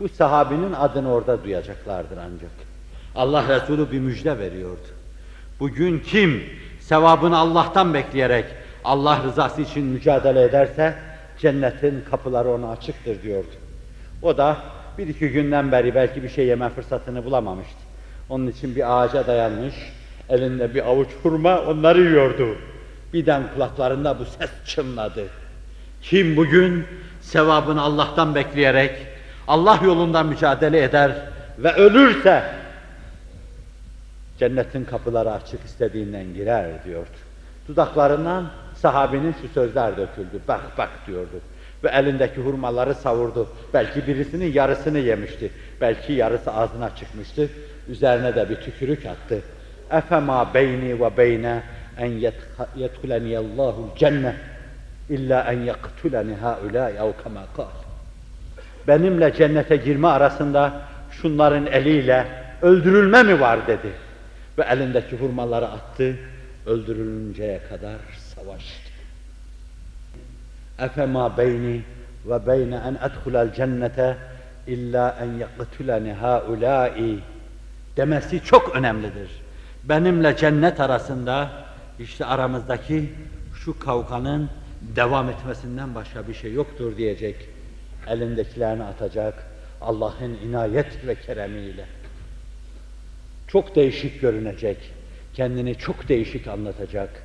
bu sahabinin adını orada duyacaklardır ancak. Allah Resulü bir müjde veriyordu. Bugün kim sevabını Allah'tan bekleyerek Allah rızası için mücadele ederse cennetin kapıları ona açıktır diyordu. O da bir iki günden beri belki bir şey yeme fırsatını bulamamıştı. Onun için bir ağaca dayanmış, elinde bir avuç hurma onları yiyordu. Birden kulaklarında bu ses çınladı. Kim bugün sevabını Allah'tan bekleyerek Allah yolunda mücadele eder ve ölürse cennetin kapıları açık istediğinden girer diyordu. Dudaklarından sahabinin şu sözler döküldü. Bak bak diyordu. Ve elindeki hurmaları savurdu. Belki birisinin yarısını yemişti. Belki yarısı ağzına çıkmıştı. Üzerine de bir tükürük attı. Efema beyni ve beyne en yedhuleni Allahu cenne illa en yaktuleni haulâ ev. Benimle cennete girme arasında şunların eliyle öldürülme mi var dedi. Ve elindeki hurmaları attı, öldürülünceye kadar savaştı. Efema beyni ve beyne en edhulel cennete illa en yaktuleni haulâi demesi çok önemlidir. Benimle cennet arasında işte aramızdaki şu kavganın devam etmesinden başka bir şey yoktur diyecek. Elindekilerini atacak Allah'ın inayet ve keremiyle. Çok değişik görünecek. Kendini çok değişik anlatacak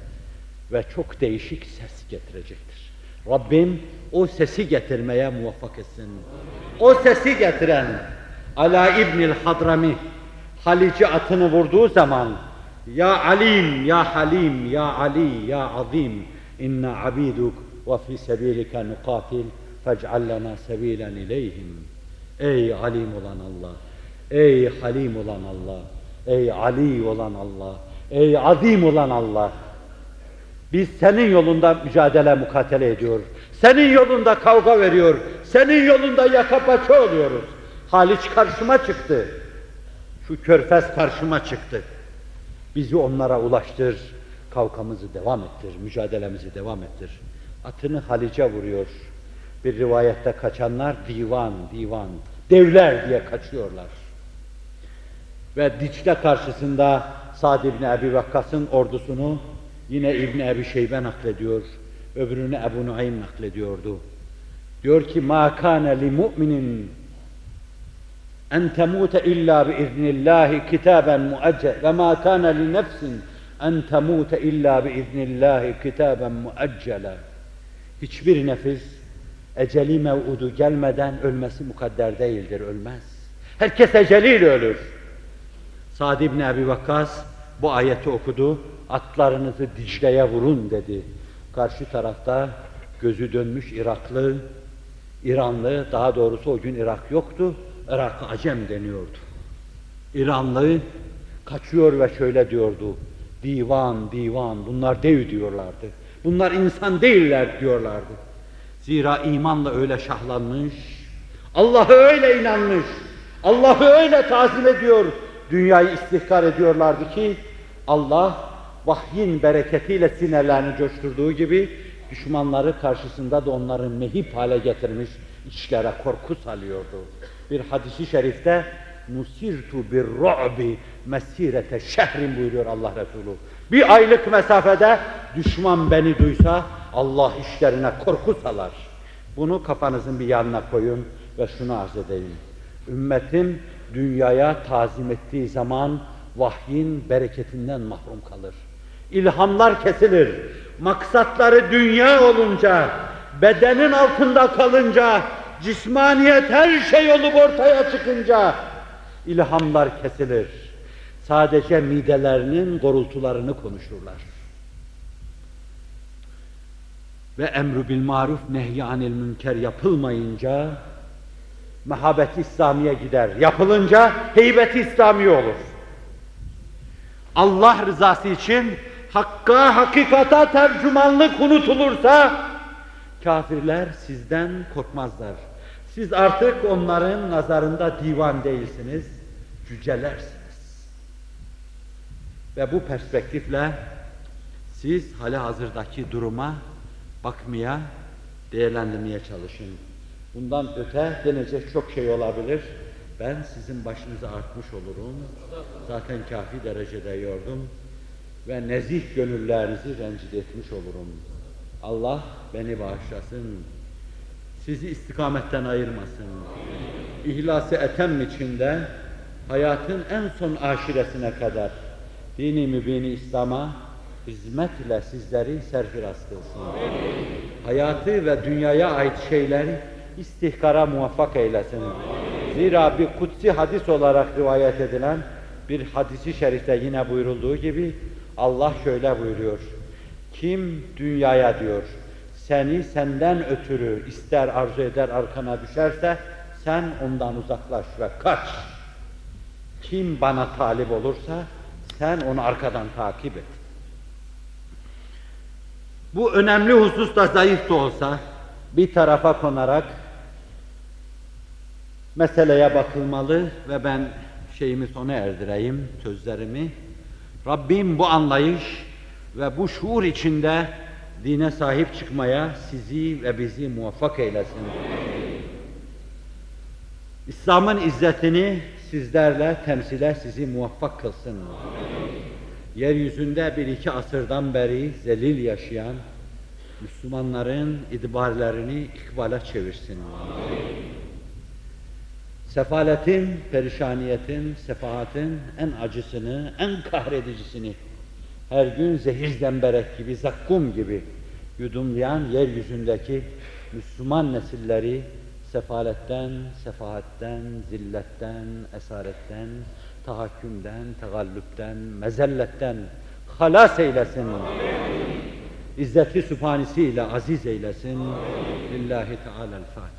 ve çok değişik ses getirecektir. Rabbim o sesi getirmeye muvaffak etsin. O sesi getiren Ala İbnil Hadrami Halici atını vurduğu zaman Ya Alim, Ya Halim, Ya Ali, Ya Azim inna abiduk ve fi sebilike nukatil fec'al lana sebilen ileyhim. Ey alim olan Allah, ey halim olan Allah, ey Ali olan Allah, ey azim olan Allah. Biz senin yolunda mücadele mukatele ediyor. Senin yolunda kavga veriyor. Senin yolunda yaka paça oluyoruz. Haliç karşıma çıktı. Şu körfez karşıma çıktı. Bizi onlara ulaştır. Kavgamızı devam ettir. Mücadelemizi devam ettir. Atını Halice vuruyor. Bir rivayette kaçanlar divan, divan, devler diye kaçıyorlar. Ve Dicle karşısında Sa'd ibn Ebi Vakkas'ın ordusunu yine İbn Ebi Şeybe naklediyor. Öbürünü Ebu Nuaym naklediyordu. Diyor ki ma kana li mu'minin en temute illa bi iznillahi kitaben muaccel ve ma kana li nefsin en temute illa bi iznillahi kitaben muaccela. Hiçbir nefis eceli mev'udu gelmeden ölmesi mukadder değildir, ölmez. Herkes eceliyle ölür. Sa'd ibn Ebi Vakkas bu ayeti okudu. Atlarınızı Dicle'ye vurun dedi. Karşı tarafta gözü dönmüş Iraklı, İranlı, daha doğrusu o gün Irak yoktu, Irak Acem deniyordu. İranlı kaçıyor ve şöyle diyordu, divan, divan, bunlar dev diyorlardı. Bunlar insan değiller diyorlardı. Zira imanla öyle şahlanmış, Allah'a öyle inanmış, Allah'ı öyle tazim ediyor, dünyayı istihkar ediyorlardı ki Allah vahyin bereketiyle sinirlerini coşturduğu gibi düşmanları karşısında da onları mehip hale getirmiş, içlere korku salıyordu. Bir hadisi şerifte nusirtu bir ru'bi mesirete şehrin buyuruyor Allah Resulü. Bir aylık mesafede düşman beni duysa Allah işlerine korku salar. Bunu kafanızın bir yanına koyun ve şunu arz edeyim. Ümmetim dünyaya tazim ettiği zaman vahyin bereketinden mahrum kalır. İlhamlar kesilir. Maksatları dünya olunca, bedenin altında kalınca, cismaniyet her şey olup ortaya çıkınca ilhamlar kesilir. Sadece midelerinin gorultularını konuşurlar. Ve emru bil maruf nehyanil münker yapılmayınca mehabet İslamiye gider. Yapılınca heybet İslami olur. Allah rızası için hakka, hakikata tercümanlık unutulursa kafirler sizden korkmazlar. Siz artık onların nazarında divan değilsiniz, cücelersiniz. Ve bu perspektifle siz hali hazırdaki duruma bakmaya, değerlendirmeye çalışın. Bundan öte denecek çok şey olabilir. Ben sizin başınıza artmış olurum. Zaten kafi derecede yordum. Ve nezih gönüllerinizi rencide etmiş olurum. Allah beni bağışlasın. Sizi istikametten ayırmasın. İhlas-ı etem içinde hayatın en son aşiresine kadar dini mübini İslam'a hizmet ile sizleri serfiraz kılsın. Hayatı ve dünyaya ait şeyleri istihkara muvaffak eylesin. Zira bir kutsi hadis olarak rivayet edilen bir hadisi şerifte yine buyurulduğu gibi Allah şöyle buyuruyor. Kim dünyaya diyor, seni senden ötürü ister arzu eder arkana düşerse sen ondan uzaklaş ve kaç. Kim bana talip olursa sen onu arkadan takip et. Bu önemli husus da zayıf da olsa bir tarafa konarak meseleye bakılmalı ve ben şeyimi sona erdireyim, sözlerimi. Rabbim bu anlayış ve bu şuur içinde dine sahip çıkmaya sizi ve bizi muvaffak eylesin. İslam'ın izzetini sizlerle temsile sizi muvaffak kılsın. Yeryüzünde bir iki asırdan beri zelil yaşayan Müslümanların idbarlerini ikbale çevirsin. Sefaletin, perişaniyetin, sefahatin en acısını, en kahredicisini her gün zehir zemberek gibi, zakkum gibi yudumlayan yeryüzündeki Müslüman nesilleri sefaletten, sefahatten, zilletten, esaretten, tahakkümden, tegallüpten, mezelletten halas eylesin. İzzeti sübhanesiyle aziz eylesin. Lillahi Teala'l-Fatiha.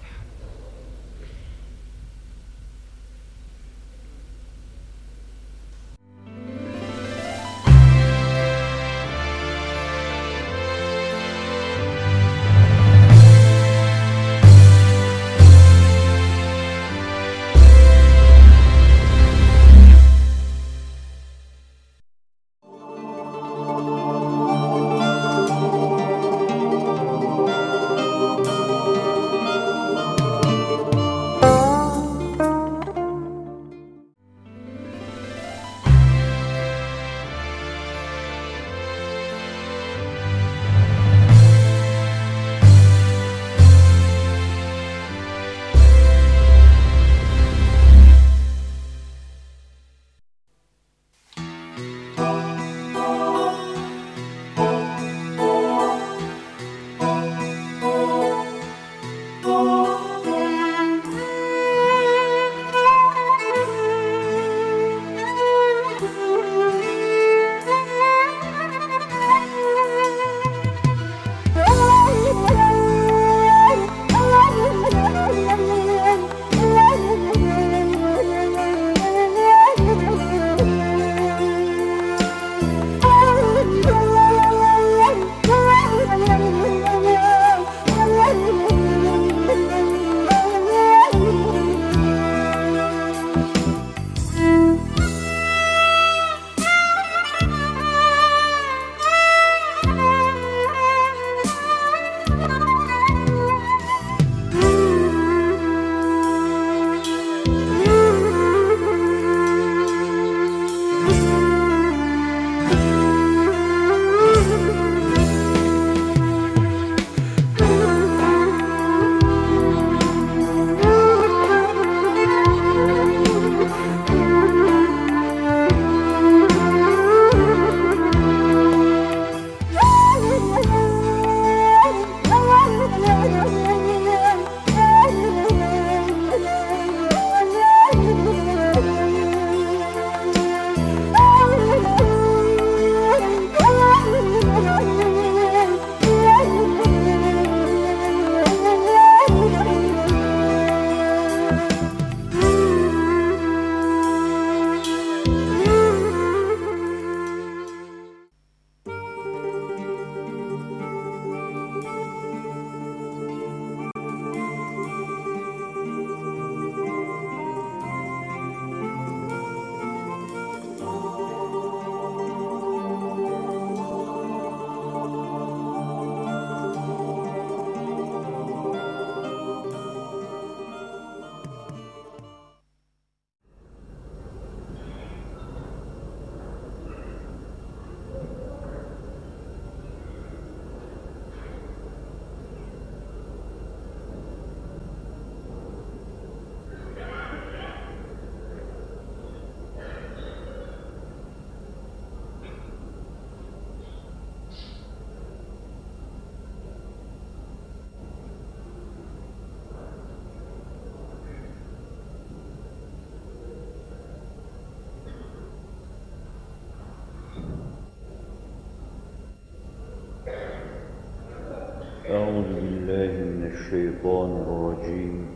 الشيطان الرجيم.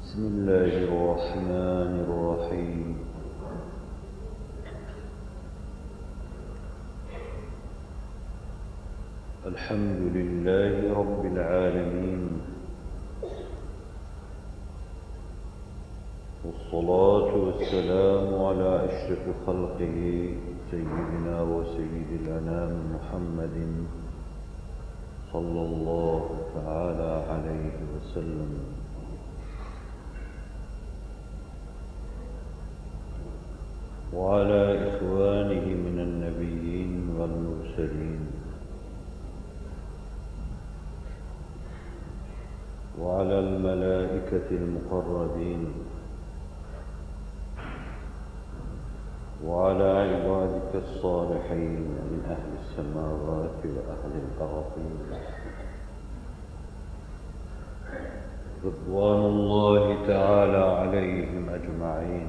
بسم الله الرحمن الرحيم. الحمد لله رب العالمين. والصلاة والسلام على أشرف خلقه سيدنا وسيد الأنام محمد صلى الله تعالى عليه وسلم. وعلى إخوانه من النبيين والمرسلين. وعلى الملائكة المقربين. وعلى عبادك الصالحين من أهل السماوات وأهل الأرضين رضوان الله تعالى عليهم أجمعين.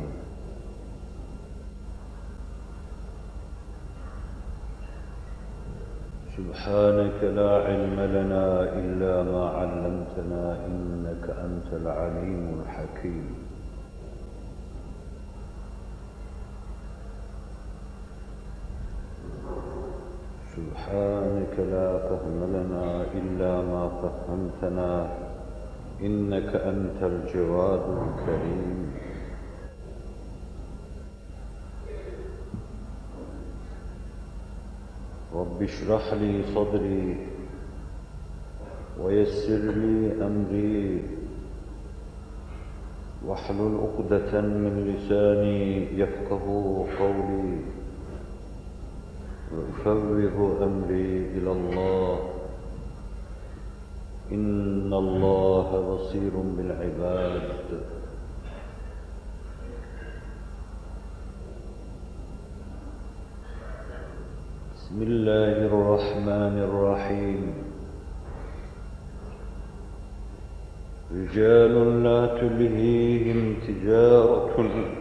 سبحانك لا علم لنا إلا ما علمتنا إنك أنت العليم الحكيم. سبحانك لا فهم لنا إلا ما فهمتنا إنك أنت الجواد الكريم. رب اشرح لي صدري ويسر لي أمري واحلل عقدة من لساني يفقه قولي. وأفوض أمري إلى الله. إن الله بصير بالعباد. بسم الله الرحمن الرحيم. رجال لا تلهيهم تجارة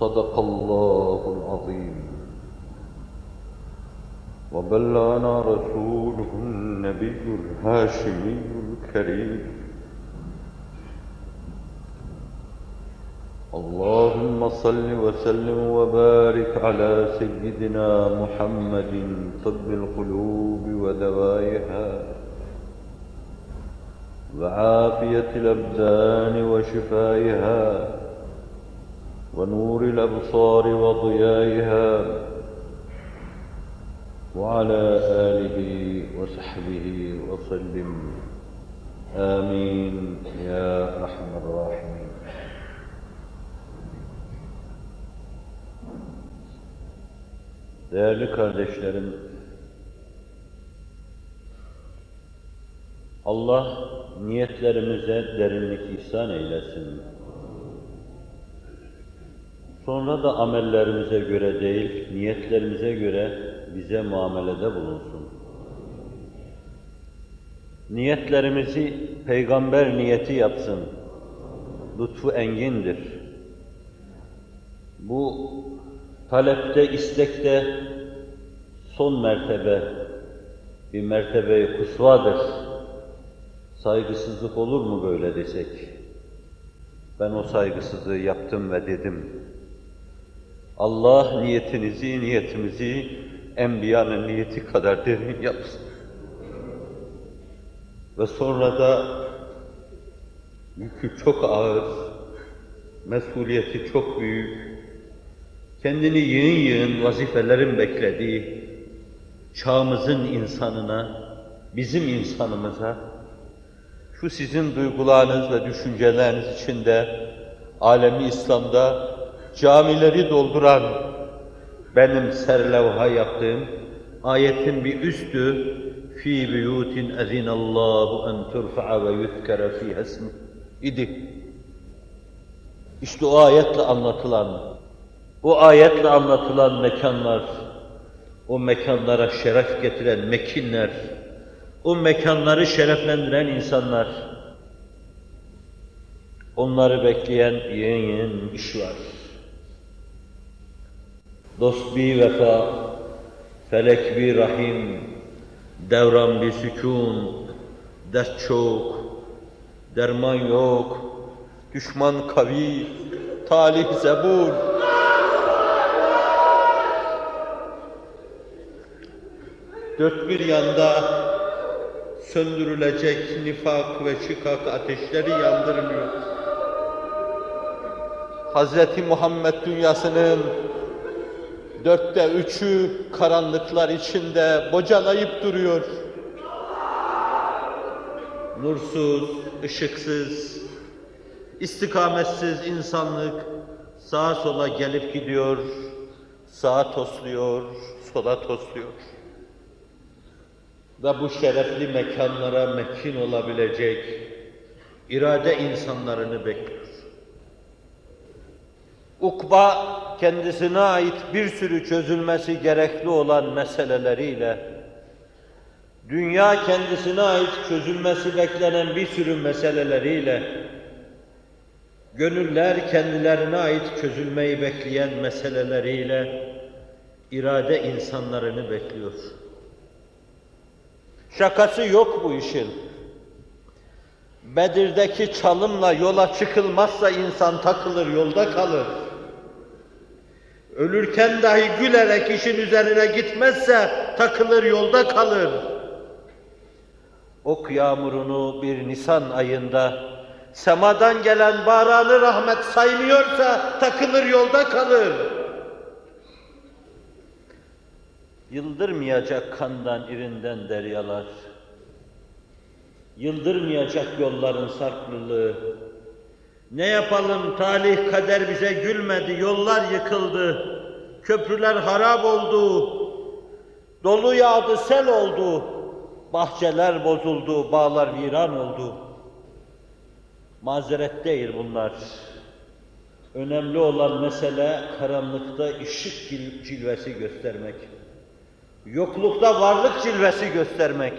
صدق الله العظيم. وبلغنا رسوله النبي الهاشمي الكريم. اللهم صل وسلم وبارك على سيدنا محمد طب القلوب ودوائها. وعافية الأبدان وشفائها. ونور الأبصار وضيائها وعلى آله وصحبه وسلم آمين يا أرحم الراحمين Değerli kardeşlerim, Allah niyetlerimize derinlik ihsan eylesin. Sonra da amellerimize göre değil, niyetlerimize göre bize muamelede bulunsun. Niyetlerimizi peygamber niyeti yapsın. Lütfu engindir. Bu talepte, istekte son mertebe, bir mertebe kusvadır. Saygısızlık olur mu böyle desek? Ben o saygısızlığı yaptım ve dedim. Allah niyetinizi, niyetimizi Enbiya'nın niyeti kadar derin yapsın. Ve sonra da yükü çok ağır, mesuliyeti çok büyük, kendini yığın yığın vazifelerin beklediği çağımızın insanına, bizim insanımıza şu sizin duygularınız ve düşünceleriniz içinde alemi İslam'da camileri dolduran benim serlevha yaptığım ayetin bir üstü fi buyutin ezinallahu en turfa'a ve yuzkara fiha ismi idi. İşte o ayetle anlatılan, o ayetle anlatılan mekanlar, o mekanlara şeref getiren mekinler, o mekanları şereflendiren insanlar, onları bekleyen yeğen iş var. Dost bir vefa, felek bir rahim, devran bir sükun, dert çok, derman yok, düşman kavi, talih zebun. Dört bir yanda söndürülecek nifak ve şikak ateşleri yandırmıyor. Hazreti Muhammed dünyasının dörtte üçü karanlıklar içinde bocalayıp duruyor. Nursuz, ışıksız, istikametsiz insanlık sağa sola gelip gidiyor, sağa tosluyor, sola tosluyor. Ve bu şerefli mekanlara mekin olabilecek irade insanlarını bekliyor. Ukba kendisine ait bir sürü çözülmesi gerekli olan meseleleriyle, dünya kendisine ait çözülmesi beklenen bir sürü meseleleriyle, gönüller kendilerine ait çözülmeyi bekleyen meseleleriyle irade insanlarını bekliyor. Şakası yok bu işin. Bedir'deki çalımla yola çıkılmazsa insan takılır, yolda kalır. Ölürken dahi gülerek işin üzerine gitmezse takılır, yolda kalır. Ok yağmurunu bir Nisan ayında semadan gelen bağrağını rahmet saymıyorsa takılır, yolda kalır. Yıldırmayacak kandan irinden deryalar, yıldırmayacak yolların sarklılığı, ne yapalım talih kader bize gülmedi, yollar yıkıldı, köprüler harap oldu, dolu yağdı, sel oldu, bahçeler bozuldu, bağlar viran oldu. Mazeret değil bunlar. Önemli olan mesele karanlıkta ışık cil- cilvesi göstermek. Yoklukta varlık cilvesi göstermek.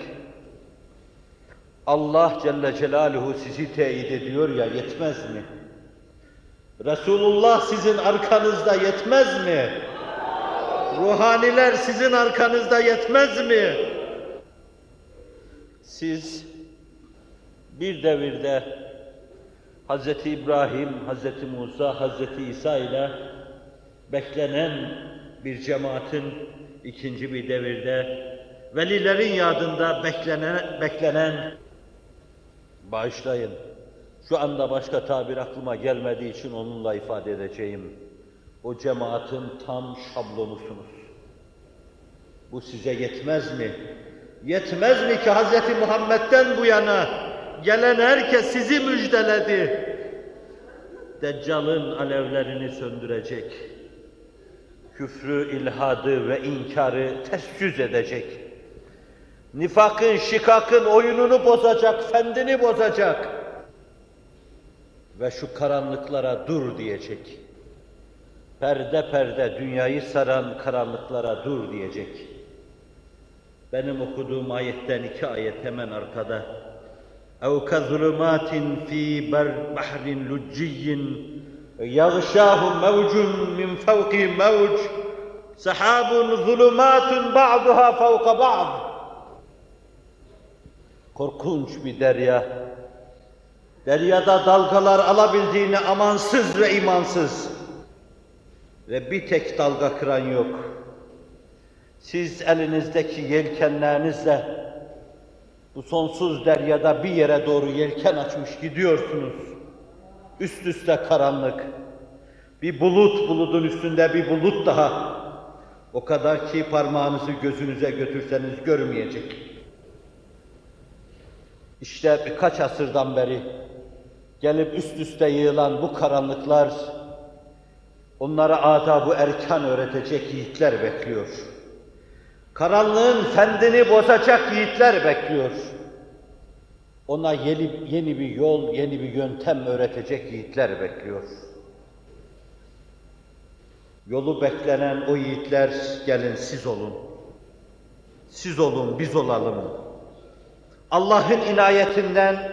Allah Celle Celaluhu sizi teyit ediyor ya yetmez mi? Resulullah sizin arkanızda yetmez mi? Ruhaniler sizin arkanızda yetmez mi? Siz bir devirde Hz. İbrahim, Hz. Musa, Hz. İsa ile beklenen bir cemaatin ikinci bir devirde velilerin yadında beklenen, beklenen bağışlayın. Şu anda başka tabir aklıma gelmediği için onunla ifade edeceğim. O cemaatin tam şablonusunuz. Bu size yetmez mi? Yetmez mi ki Hz. Muhammed'den bu yana gelen herkes sizi müjdeledi. Deccal'ın alevlerini söndürecek. Küfrü, ilhadı ve inkarı ters edecek. Nifakın, şikakın oyununu bozacak, fendini bozacak. Ve şu karanlıklara dur diyecek. Perde perde dünyayı saran karanlıklara dur diyecek. Benim okuduğum ayetten iki ayet hemen arkada. اَوْ كَظُلُمَاتٍ ف۪ي بَحْرٍ لُجِّيٍّ يَغْشَاهُ مَوْجٌ مِنْ فَوْقِهِ مَوْجٌ سَحَابٌ ظُلُمَاتٌ بَعْضُهَا فَوْقَ بَعْضٍ Korkunç bir derya. Deryada dalgalar alabildiğine amansız ve imansız. Ve bir tek dalga kıran yok. Siz elinizdeki yelkenlerinizle bu sonsuz deryada bir yere doğru yelken açmış gidiyorsunuz. Üst üste karanlık. Bir bulut bulutun üstünde bir bulut daha. O kadar ki parmağınızı gözünüze götürseniz görmeyecek. İşte birkaç asırdan beri gelip üst üste yığılan bu karanlıklar onlara adab-ı erkan öğretecek yiğitler bekliyor. Karanlığın fendini bozacak yiğitler bekliyor. Ona yeni, yeni bir yol, yeni bir yöntem öğretecek yiğitler bekliyor. Yolu beklenen o yiğitler gelin siz olun. Siz olun, biz olalım. Allah'ın inayetinden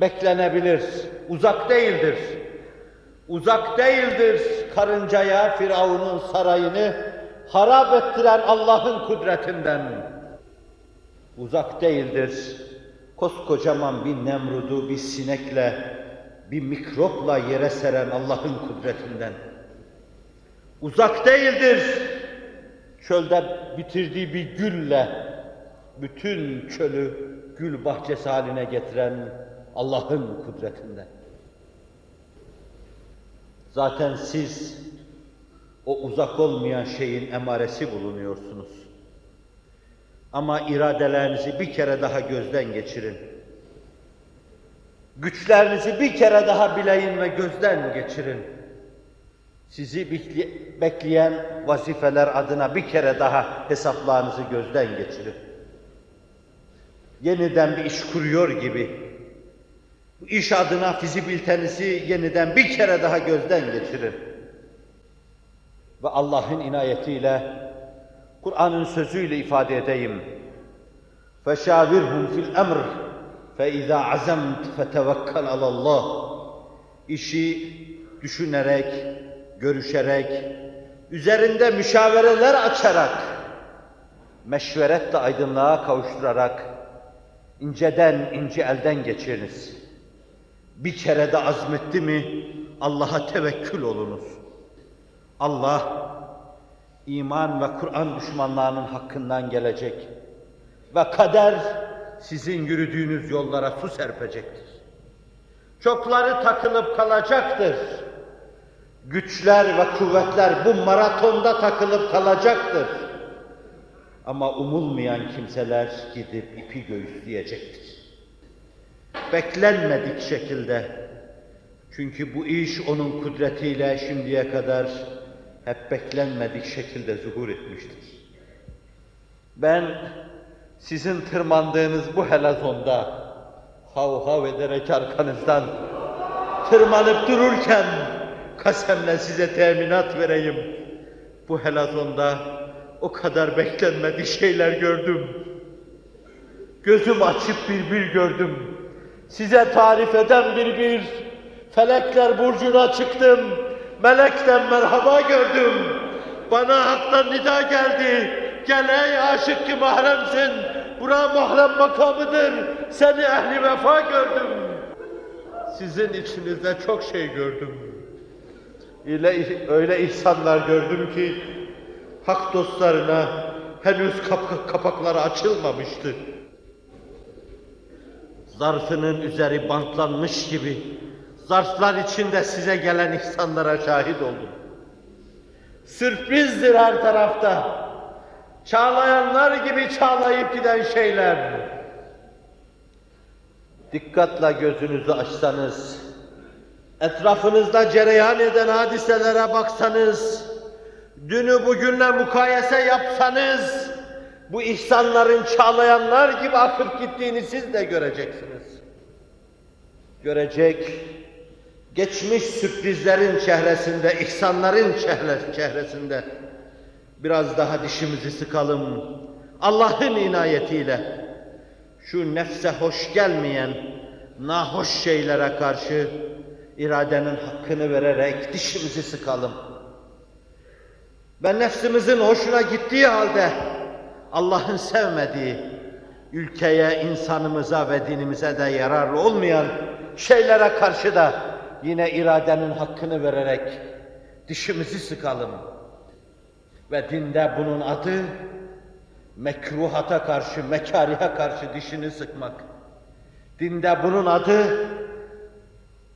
beklenebilir, uzak değildir. Uzak değildir karıncaya Firavun'un sarayını harap ettiren Allah'ın kudretinden. Uzak değildir koskocaman bir Nemrud'u bir sinekle, bir mikropla yere seren Allah'ın kudretinden. Uzak değildir çölde bitirdiği bir gülle bütün çölü gül bahçesi haline getiren Allah'ın kudretinden. Zaten siz o uzak olmayan şeyin emaresi bulunuyorsunuz. Ama iradelerinizi bir kere daha gözden geçirin. Güçlerinizi bir kere daha bileyin ve gözden geçirin. Sizi bekleyen vazifeler adına bir kere daha hesaplarınızı gözden geçirin Yeniden bir iş kuruyor gibi, bu iş adına fizibilitenizi yeniden bir kere daha gözden geçirin. Ve Allah'ın inayetiyle, Kur'an'ın sözüyle ifade edeyim. فَشَاوِرْهُمْ فِي الْأَمْرِ فَاِذَا عَزَمْتْ فَتَوَكَّلْ عَلَى اللّٰهِ İşi düşünerek, görüşerek, üzerinde müşavereler açarak, meşveretle aydınlığa kavuşturarak, inceden ince elden geçiriniz. Bir kere de azmetti mi Allah'a tevekkül olunuz. Allah iman ve Kur'an düşmanlarının hakkından gelecek ve kader sizin yürüdüğünüz yollara su serpecektir. Çokları takılıp kalacaktır. Güçler ve kuvvetler bu maratonda takılıp kalacaktır. Ama umulmayan kimseler gidip ipi göğüsleyecektir. Beklenmedik şekilde. Çünkü bu iş onun kudretiyle şimdiye kadar hep beklenmedik şekilde zuhur etmiştir. Ben sizin tırmandığınız bu helazonda hav hav ederek arkanızdan tırmanıp dururken kasemle size teminat vereyim. Bu helazonda o kadar beklenmedik şeyler gördüm. Gözüm açıp bir bir gördüm. Size tarif eden bir bir felekler burcuna çıktım. Melekten merhaba gördüm. Bana haktan nida geldi. Gel ey aşık ki mahremsin. Bura mahrem makamıdır. Seni ehli vefa gördüm. Sizin içinizde çok şey gördüm. Öyle, öyle ihsanlar gördüm ki hak dostlarına henüz kap kapakları açılmamıştı. Zarfının üzeri bantlanmış gibi zarflar içinde size gelen ihsanlara şahit oldum. Sürprizdir her tarafta. Çağlayanlar gibi çağlayıp giden şeyler. Dikkatle gözünüzü açsanız, etrafınızda cereyan eden hadiselere baksanız, dünü bugünle mukayese yapsanız, bu ihsanların çağlayanlar gibi akıp gittiğini siz de göreceksiniz. Görecek, geçmiş sürprizlerin çehresinde, ihsanların çehresinde biraz daha dişimizi sıkalım. Allah'ın inayetiyle şu nefse hoş gelmeyen nahoş şeylere karşı iradenin hakkını vererek dişimizi sıkalım. Ve nefsimizin hoşuna gittiği halde Allah'ın sevmediği, ülkeye, insanımıza ve dinimize de yararlı olmayan şeylere karşı da yine iradenin hakkını vererek dişimizi sıkalım. Ve dinde bunun adı mekruhata karşı, mekarihe karşı dişini sıkmak. Dinde bunun adı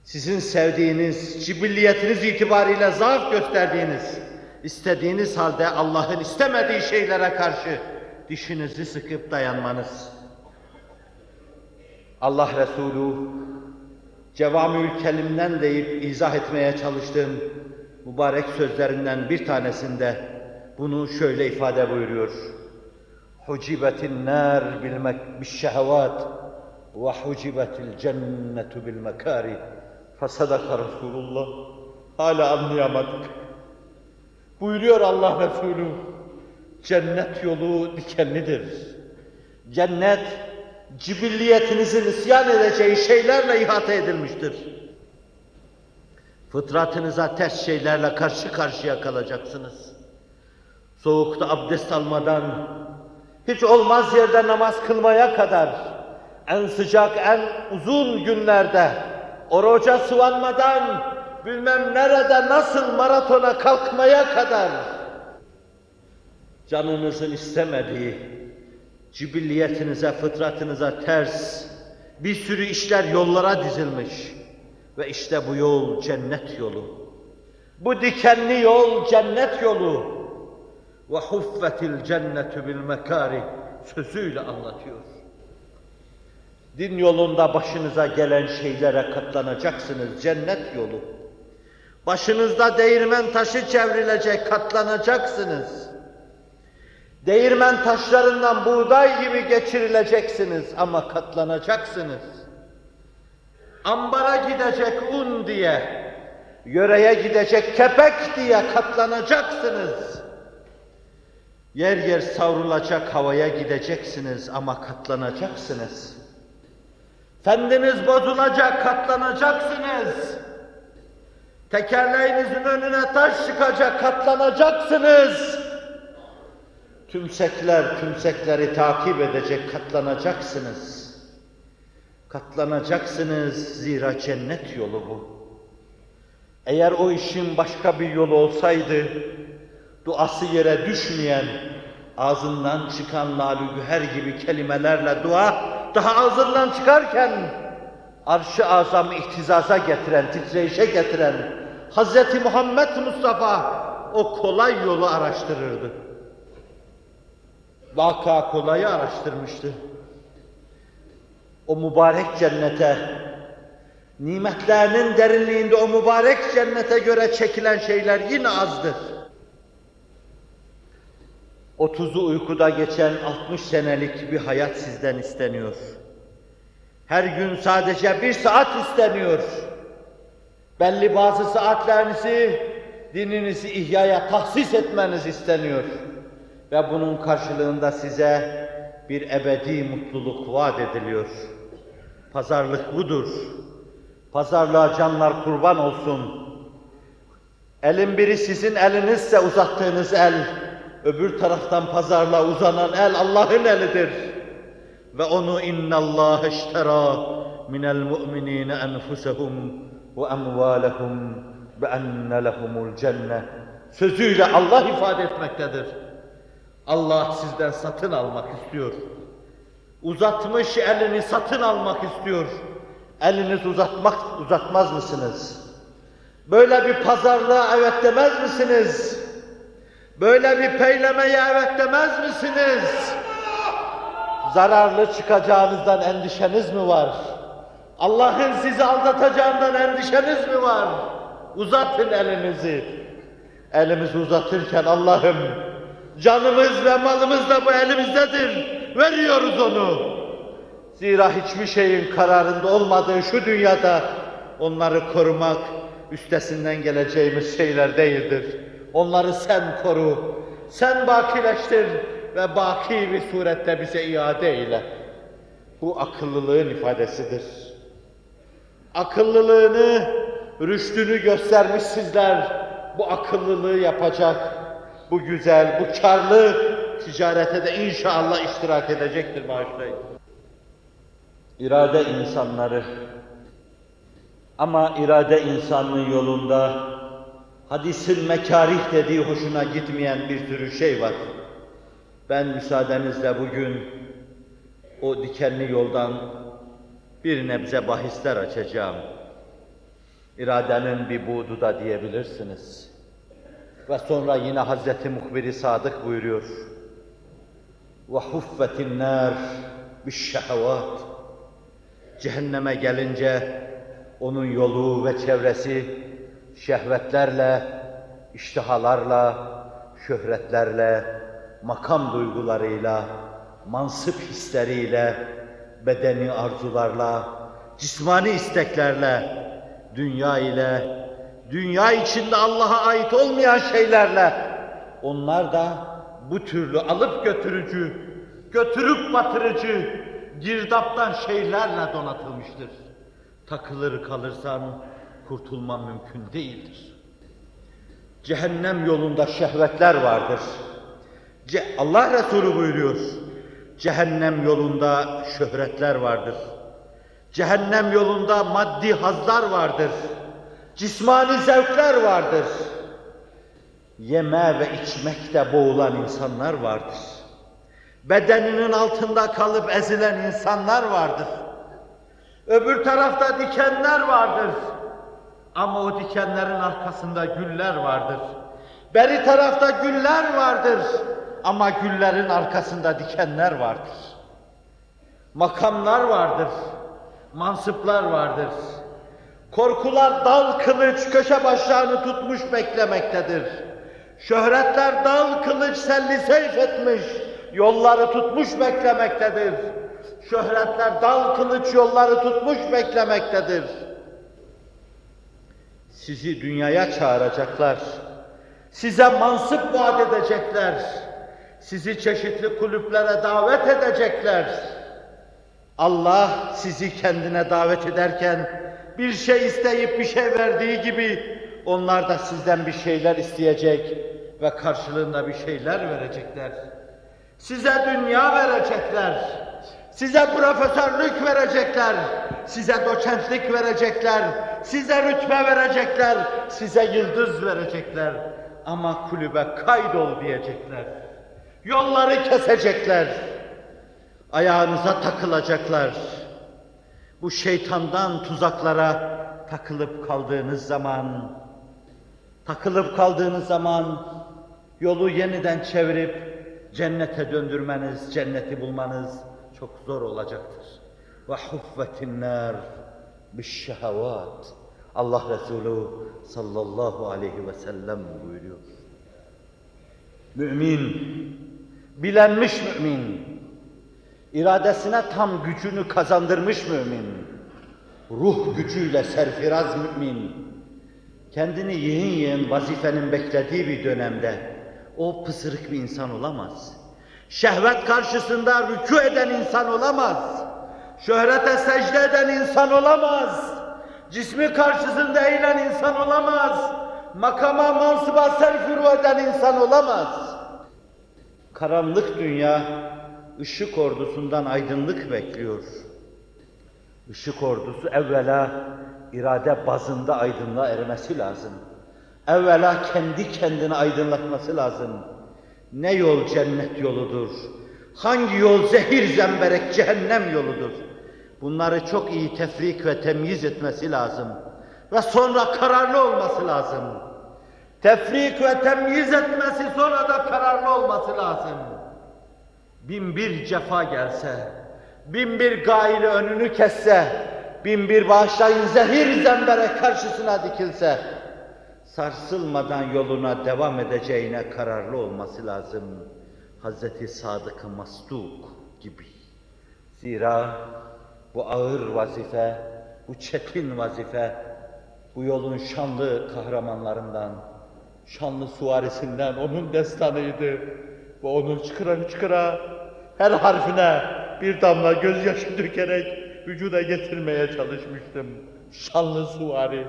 sizin sevdiğiniz, cibilliyetiniz itibariyle zaaf gösterdiğiniz, istediğiniz halde Allah'ın istemediği şeylere karşı dişinizi sıkıp dayanmanız. Allah Resulü Cevamül Kelim'den deyip izah etmeye çalıştığım mübarek sözlerinden bir tanesinde bunu şöyle ifade buyuruyor. Hucibetin nar bil şehvat ve hucibetil cennetu bil mekari. Fasadaka Resulullah. Hala anlayamadık. Buyuruyor Allah Resulü. Cennet yolu dikenlidir. Cennet cibilliyetinizin isyan edeceği şeylerle ihate edilmiştir. Fıtratınıza ters şeylerle karşı karşıya kalacaksınız. Soğukta abdest almadan, hiç olmaz yerde namaz kılmaya kadar, en sıcak, en uzun günlerde, oruca sıvanmadan, bilmem nerede nasıl maratona kalkmaya kadar, canınızın istemediği, cibilliyetinize, fıtratınıza ters bir sürü işler yollara dizilmiş. Ve işte bu yol cennet yolu. Bu dikenli yol cennet yolu. Ve huffetil cennetu bil mekari sözüyle anlatıyor. Din yolunda başınıza gelen şeylere katlanacaksınız. Cennet yolu. Başınızda değirmen taşı çevrilecek, katlanacaksınız. Değirmen taşlarından buğday gibi geçirileceksiniz ama katlanacaksınız. Ambara gidecek un diye, yöreye gidecek kepek diye katlanacaksınız. Yer yer savrulacak havaya gideceksiniz ama katlanacaksınız. Fendiniz bozulacak, katlanacaksınız. Tekerleğinizin önüne taş çıkacak, katlanacaksınız. Tümsekler tümsekleri takip edecek, katlanacaksınız. Katlanacaksınız zira cennet yolu bu. Eğer o işin başka bir yolu olsaydı, duası yere düşmeyen, ağzından çıkan lalü güher gibi kelimelerle dua, daha ağzından çıkarken, arş-ı azamı ihtizaza getiren, titreyişe getiren, Hz. Muhammed Mustafa o kolay yolu araştırırdı. Vaka kolayı araştırmıştı. O mübarek cennete, nimetlerinin derinliğinde o mübarek cennete göre çekilen şeyler yine azdır. Otuzu uykuda geçen 60 senelik bir hayat sizden isteniyor. Her gün sadece bir saat isteniyor. Belli bazı saatlerinizi, dininizi ihyaya tahsis etmeniz isteniyor. Ve bunun karşılığında size bir ebedi mutluluk vaat ediliyor. Pazarlık budur. Pazarlığa canlar kurban olsun. Elin biri sizin elinizse uzattığınız el, öbür taraftan pazarlığa uzanan el Allah'ın elidir. Ve onu innallâhe işterâ minel mu'minîne enfusehum ve emvâlehum ve enne lehumul cennet. Sözüyle Allah ifade etmektedir. Allah sizden satın almak istiyor. Uzatmış elini satın almak istiyor. Eliniz uzatmak uzatmaz mısınız? Böyle bir pazarlığa evet demez misiniz? Böyle bir peylemeye evet demez misiniz? Zararlı çıkacağınızdan endişeniz mi var? Allah'ın sizi aldatacağından endişeniz mi var? Uzatın elinizi. Elimizi uzatırken Allah'ım canımız ve malımız da bu elimizdedir. Veriyoruz onu. Zira hiçbir şeyin kararında olmadığı şu dünyada onları korumak üstesinden geleceğimiz şeyler değildir. Onları sen koru, sen bakileştir ve baki bir surette bize iade eyle. Bu akıllılığın ifadesidir. Akıllılığını, rüştünü göstermiş sizler bu akıllılığı yapacak, bu güzel, bu karlı ticarete de inşallah iştirak edecektir bağışlayın. İrade insanları ama irade insanlığı yolunda hadisin mekarih dediği hoşuna gitmeyen bir sürü şey var. Ben müsaadenizle bugün o dikenli yoldan bir nebze bahisler açacağım. İradenin bir buğdu da diyebilirsiniz. Ve sonra yine Hazreti Muhbir-i Sadık buyuruyor. وَحُفَّتِ النَّارِ بِالشَّهَوَاتِ cehenneme gelince onun yolu ve çevresi şehvetlerle, iştihalarla, şöhretlerle, makam duygularıyla, mansıp hisleriyle, bedeni arzularla, cismani isteklerle, dünya ile, dünya içinde Allah'a ait olmayan şeylerle, onlar da bu türlü alıp götürücü, götürüp batırıcı, girdaptan şeylerle donatılmıştır. Takılır kalırsan kurtulman mümkün değildir. Cehennem yolunda şehvetler vardır. Allah Resulü buyuruyor. Cehennem yolunda şöhretler vardır. Cehennem yolunda maddi hazlar vardır. Cismani zevkler vardır. Yeme ve içmekte boğulan insanlar vardır. Bedeninin altında kalıp ezilen insanlar vardır. Öbür tarafta dikenler vardır. Ama o dikenlerin arkasında güller vardır. Beri tarafta güller vardır. Ama güllerin arkasında dikenler vardır. Makamlar vardır. Mansıplar vardır. Korkular dal kılıç köşe başlarını tutmuş beklemektedir. Şöhretler dal kılıç selli seyf etmiş, yolları tutmuş beklemektedir. Şöhretler dal kılıç yolları tutmuş beklemektedir. Sizi dünyaya çağıracaklar. Size mansıp vaat edecekler. Sizi çeşitli kulüplere davet edecekler. Allah sizi kendine davet ederken bir şey isteyip bir şey verdiği gibi onlar da sizden bir şeyler isteyecek ve karşılığında bir şeyler verecekler. Size dünya verecekler. Size profesörlük verecekler. Size doçentlik verecekler. Size rütbe verecekler. Size yıldız verecekler. Ama kulübe kaydol diyecekler. Yolları kesecekler. Ayağınıza takılacaklar. Bu şeytandan tuzaklara takılıp kaldığınız zaman, takılıp kaldığınız zaman yolu yeniden çevirip cennete döndürmeniz, cenneti bulmanız çok zor olacaktır. Ve huffetin nar bişşehavat. Allah Resulü sallallahu aleyhi ve sellem buyuruyor. Mümin, bilenmiş mümin, iradesine tam gücünü kazandırmış mümin, ruh gücüyle serfiraz mümin, kendini yiyin yiyin vazifenin beklediği bir dönemde o pısırık bir insan olamaz. Şehvet karşısında rükû eden insan olamaz. Şöhrete secde eden insan olamaz. Cismi karşısında eğilen insan olamaz. Makama, mansıba serfuru eden insan olamaz. Karanlık dünya, ışık ordusundan aydınlık bekliyor. Işık ordusu evvela irade bazında aydınlığa ermesi lazım. Evvela kendi kendini aydınlatması lazım. Ne yol cennet yoludur? Hangi yol zehir zemberek cehennem yoludur? Bunları çok iyi tefrik ve temyiz etmesi lazım. Ve sonra kararlı olması lazım. Tefrik ve temyiz etmesi sonra da kararlı olması lazım. Bin bir cefa gelse, bin bir gaili önünü kesse, bin bir bağışlayın zehir zemberek karşısına dikilse, sarsılmadan yoluna devam edeceğine kararlı olması lazım. Hazreti Sadık-ı Masduk gibi. Zira bu ağır vazife, bu çetin vazife, bu yolun şanlı kahramanlarından, şanlı suvarisinden onun destanıydı. Ve onun çıkıra çıkıra her harfine bir damla gözyaşı dökerek vücuda getirmeye çalışmıştım. Şanlı suvari,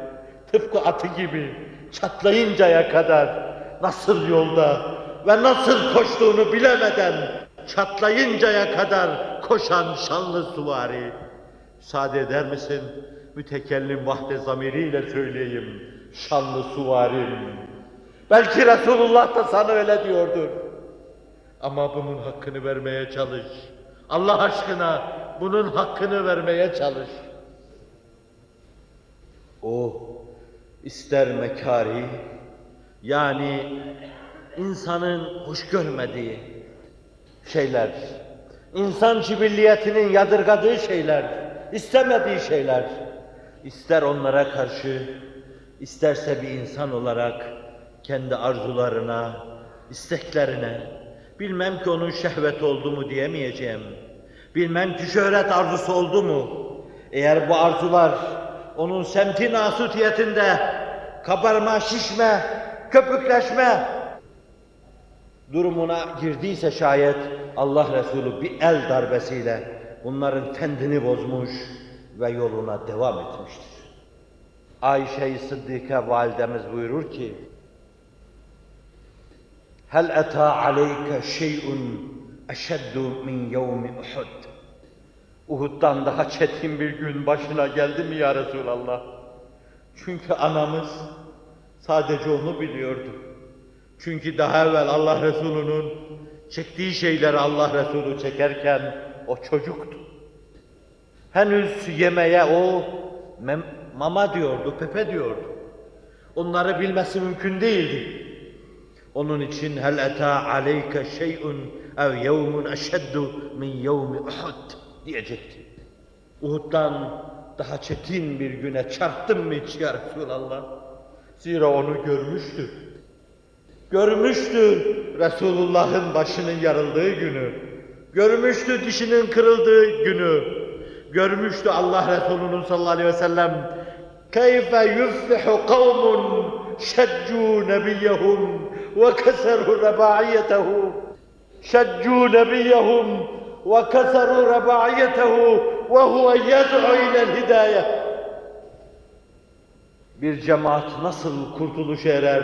tıpkı atı gibi çatlayıncaya kadar nasıl yolda ve nasıl koştuğunu bilemeden çatlayıncaya kadar koşan şanlı suvari. Müsaade eder misin? Mütekellim vahde zamiriyle söyleyeyim. Şanlı suvarim. Belki Resulullah da sana öyle diyordur. Ama bunun hakkını vermeye çalış. Allah aşkına bunun hakkını vermeye çalış. O ister mekari yani insanın hoş görmediği şeyler, insan cibilliyetinin yadırgadığı şeyler, istemediği şeyler. İster onlara karşı, isterse bir insan olarak kendi arzularına, isteklerine, bilmem ki onun şehvet oldu mu diyemeyeceğim. Bilmem ki şöhret arzusu oldu mu? Eğer bu arzular onun semti nasutiyetinde kabarma, şişme, köpükleşme durumuna girdiyse şayet Allah Resulü bir el darbesiyle bunların kendini bozmuş ve yoluna devam etmiştir. Ayşe-i Sıddike validemiz buyurur ki Hel eta aleyke şey'un eşeddu min yevmi Uhud Uhud'dan daha çetin bir gün başına geldi mi ya Resulallah? Çünkü anamız sadece onu biliyordu. Çünkü daha evvel Allah Resulü'nün çektiği şeyleri Allah Resulü çekerken o çocuktu. Henüz yemeğe o mama diyordu, pepe diyordu. Onları bilmesi mümkün değildi. Onun için hel eta aleyke şey'un ev yevmun eşeddu min yevmi Uhud diyecekti. Uhud'dan daha çetin bir güne çarptın mı hiç ya Resulallah? Zira onu görmüştü. Görmüştü Resulullah'ın başının yarıldığı günü. Görmüştü dişinin kırıldığı günü. Görmüştü Allah Resulü'nün sallallahu aleyhi ve sellem keyfe yuflihu kavmun şeccu nebiyehum şeccu nebiyehum ve keseru rebaiyetehu ve huve yed'u ilel hidayeh bir cemaat nasıl kurtuluşa erer,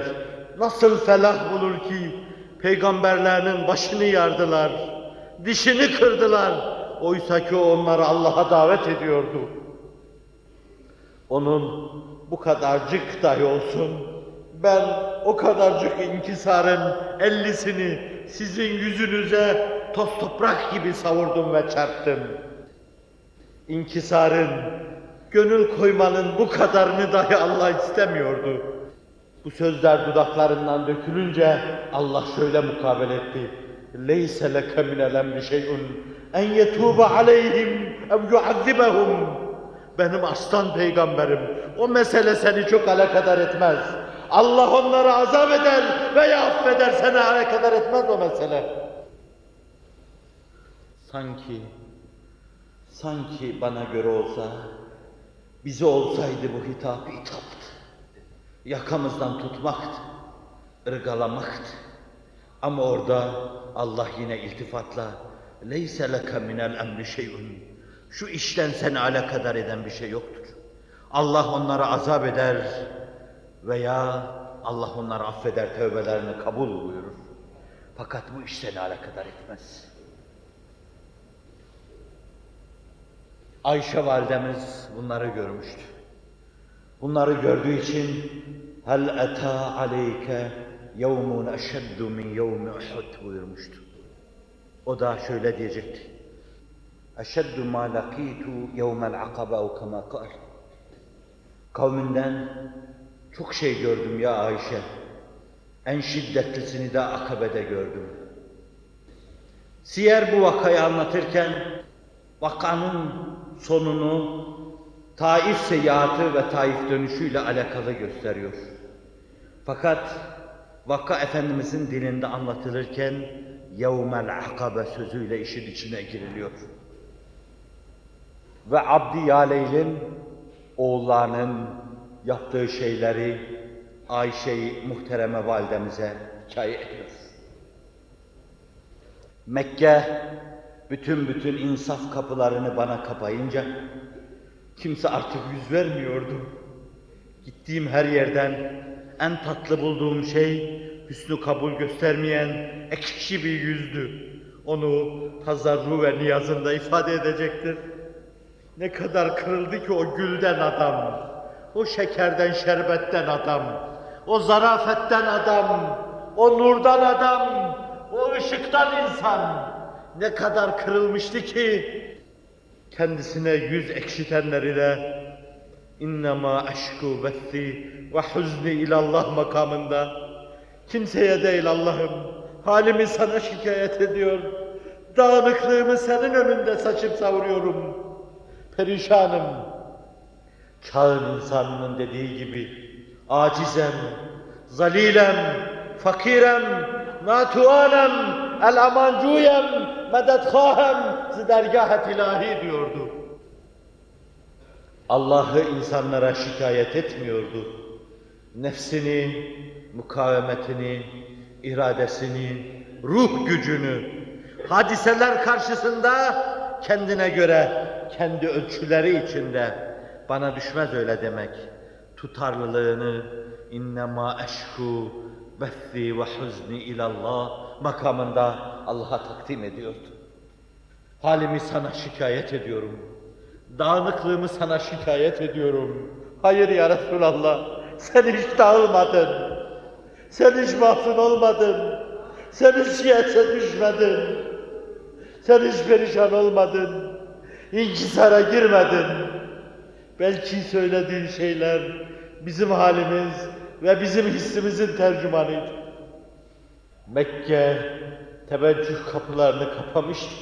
nasıl felah bulur ki peygamberlerinin başını yardılar, dişini kırdılar. Oysa ki onları Allah'a davet ediyordu. Onun bu kadarcık dahi olsun, ben o kadarcık inkisarın ellisini sizin yüzünüze toz toprak gibi savurdum ve çarptım. İnkisarın, gönül koymanın bu kadarını dahi Allah istemiyordu. Bu sözler dudaklarından dökülünce Allah şöyle mukabele etti. لَيْسَ لَكَ مِنَ الْاَمْرِ شَيْءٌ اَنْ يَتُوبَ عَلَيْهِمْ اَوْ يُعَذِّبَهُمْ Benim aslan peygamberim, o mesele seni çok alakadar etmez. Allah onları azap eder veya affeder, seni alakadar etmez o mesele. Sanki, sanki bana göre olsa, bize olsaydı bu hitap hitaptı. Yakamızdan tutmaktı, ırgalamaktı. Ama orada Allah yine iltifatla leyse leke minel emri şeyun. Şu işten seni alakadar eden bir şey yoktur. Allah onları azap eder veya Allah onları affeder, tövbelerini kabul buyurur. Fakat bu iş seni alakadar etmez. Ayşe validemiz bunları görmüştü. Bunları gördüğü için hel eta aleyke yevmun eşeddu min yevmi Uhud buyurmuştu. O da şöyle diyecekti. Eşeddu ma lakitu yevmel akabe kema kal. Kavminden çok şey gördüm ya Ayşe. En şiddetlisini de akabede gördüm. Siyer bu vakayı anlatırken vakanın sonunu Taif seyahatı ve Taif dönüşüyle alakalı gösteriyor. Fakat vaka Efendimizin dilinde anlatılırken yevmel akabe sözüyle işin içine giriliyor. Ve Abdi Yaleyl'in oğullarının yaptığı şeyleri Ayşe-i Muhtereme validemize hikaye ediyor. Mekke bütün bütün insaf kapılarını bana kapayınca kimse artık yüz vermiyordu. Gittiğim her yerden en tatlı bulduğum şey hüsnü kabul göstermeyen ekşi bir yüzdü. Onu tazarru ve niyazında ifade edecektir. Ne kadar kırıldı ki o gülden adam, o şekerden şerbetten adam, o zarafetten adam, o nurdan adam, o ışıktan insan. Ne kadar kırılmıştı ki kendisine yüz ekşitenler ile innema eşku bethi ve huzni ilallah makamında. Kimseye değil Allah'ım halimi sana şikayet ediyor. Dağınıklığımı senin önünde saçıp savuruyorum. Perişanım. Çağın insanının dediği gibi acizem, zalilem, fakirem, natuanem, el amancuyem, mededkhahem, zidergahet ilahi diyordu. Allah'ı insanlara şikayet etmiyordu. Nefsini, mukavemetini, iradesini, ruh gücünü, hadiseler karşısında kendine göre, kendi ölçüleri içinde bana düşmez öyle demek. Tutarlılığını innema eşku bethi ve huzni ilallah makamında Allah'a takdim ediyordu. Halimi sana şikayet ediyorum. Dağınıklığımı sana şikayet ediyorum. Hayır ya Resulallah, sen hiç dağılmadın. Sen hiç mahzun olmadın. Sen hiç şikayete düşmedin. Sen hiç perişan olmadın. İnkisara girmedin. Belki söylediğin şeyler bizim halimiz ve bizim hissimizin tercümanıydı. Mekke teveccüh kapılarını kapamıştı.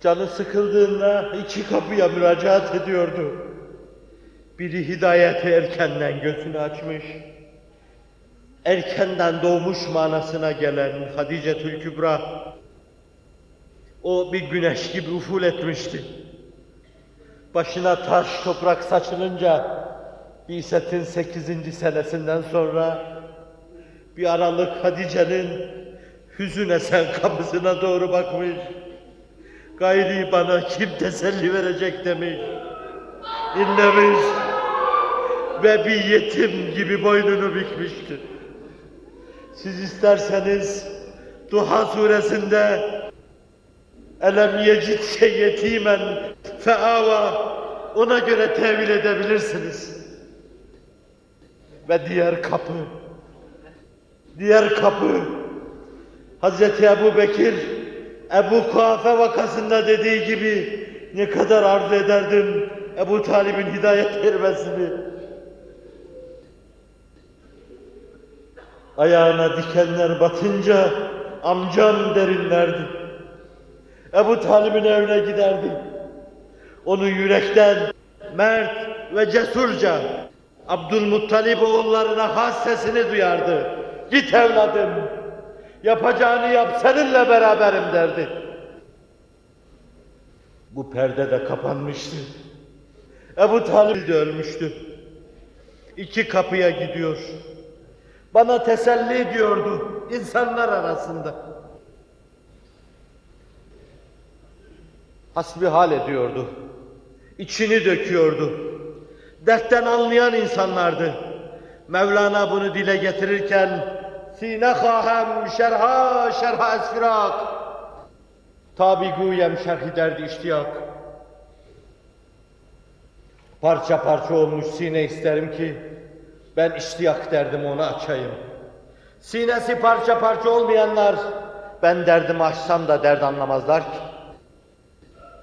Canı sıkıldığında iki kapıya müracaat ediyordu. Biri hidayete erkenden gözünü açmış, erkenden doğmuş manasına gelen Hadice Kübra, o bir güneş gibi uful etmişti. Başına taş toprak saçılınca, Biset'in sekizinci senesinden sonra bir aralık Hadice'nin hüzün esen kapısına doğru bakmış. Gayri bana kim teselli verecek demiş. İnlemiş ve bir yetim gibi boynunu bükmüştür. Siz isterseniz Duha suresinde Elem yecidke yetimen feava ona göre tevil edebilirsiniz. Ve diğer kapı diğer kapı Hazreti Ebu Bekir Ebu Kuafe vakasında dediği gibi ne kadar arzu ederdim Ebu Talib'in hidayet ermesini. Ayağına dikenler batınca amcam derinlerdi. Ebu Talib'in evine giderdi. Onu yürekten, mert ve cesurca Abdülmuttalib oğullarına has sesini duyardı. Git evladım, yapacağını yap seninle beraberim derdi. Bu perde de kapanmıştı. Ebu Talib de ölmüştü. İki kapıya gidiyor. Bana teselli diyordu insanlar arasında. Hasbihal ediyordu. İçini döküyordu. Dertten anlayan insanlardı. Mevlana bunu dile getirirken sine hahem şerha şerha esfirak tabi guyem şerhi derdi iştiyak. Parça parça olmuş sine isterim ki ben iştiyak derdim onu açayım. Sinesi parça parça olmayanlar ben derdimi açsam da derd anlamazlar ki.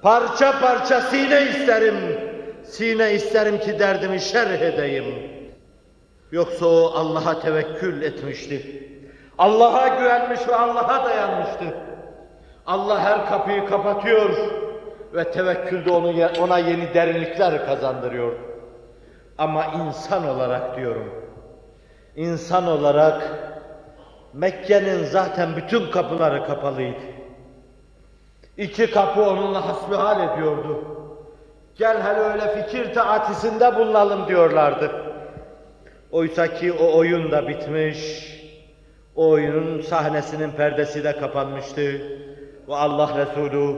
Parça parça sine isterim. Sine isterim ki derdimi şerh edeyim. Yoksa o Allah'a tevekkül etmişti. Allah'a güvenmiş ve Allah'a dayanmıştı. Allah her kapıyı kapatıyor ve tevekkülde onu ona yeni derinlikler kazandırıyor. Ama insan olarak diyorum. İnsan olarak Mekke'nin zaten bütün kapıları kapalıydı. İki kapı onunla hasbihal ediyordu. Gel hele öyle fikir taatisinde bulunalım diyorlardı. Oysa ki o oyun da bitmiş, o oyunun sahnesinin perdesi de kapanmıştı. Ve Allah Resulü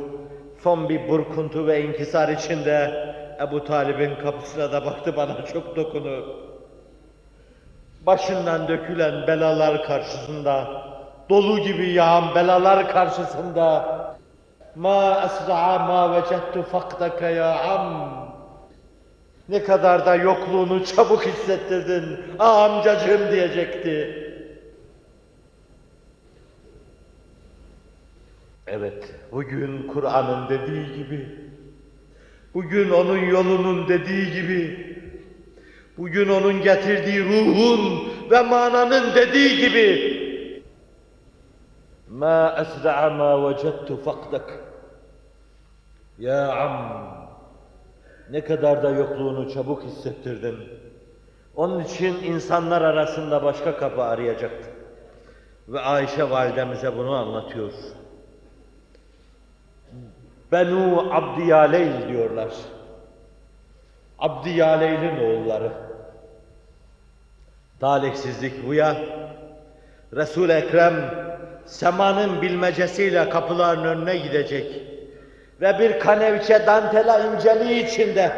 son bir burkuntu ve inkisar içinde Ebu Talib'in kapısına da baktı bana çok dokunu. Başından dökülen belalar karşısında, dolu gibi yağan belalar karşısında Ma esra'a ma vecettu fakdaka ya am. Ne kadar da yokluğunu çabuk hissettirdin. Ah amcacığım diyecekti. Evet, bugün Kur'an'ın dediği gibi, bugün onun yolunun dediği gibi, bugün onun getirdiği ruhun ve mananın dediği gibi, Ma esra'a ma vecettu fakdak. Ya am, Ne kadar da yokluğunu çabuk hissettirdin. Onun için insanlar arasında başka kapı arayacaktı. Ve Ayşe validemize bunu anlatıyor. Benu Abdiyaleyl diyorlar. Abdiyaleyl'in oğulları. Talihsizlik bu ya. Resul-i Ekrem semanın bilmecesiyle kapıların önüne gidecek. Ve bir kanevçe dantela inceliği içinde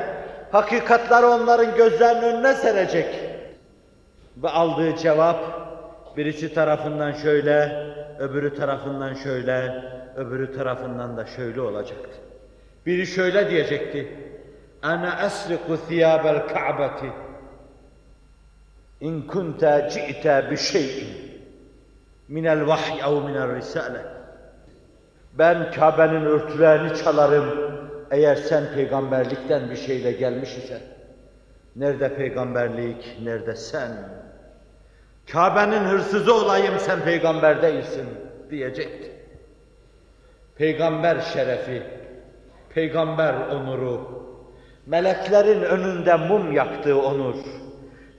hakikatları onların gözlerinin önüne serecek. Ve aldığı cevap birisi tarafından şöyle, öbürü tarafından şöyle, öbürü tarafından da şöyle olacaktı. Biri şöyle diyecekti. Ana esriku thiyabel ka'beti in kunta ci'te bi şey'in minel vahy ev minel risale. Ben Kabe'nin örtülerini çalarım eğer sen peygamberlikten bir şeyle gelmiş isen. Nerede peygamberlik, nerede sen? Kabe'nin hırsızı olayım sen peygamber değilsin diyecekti. Peygamber şerefi, peygamber onuru, meleklerin önünde mum yaktığı onur,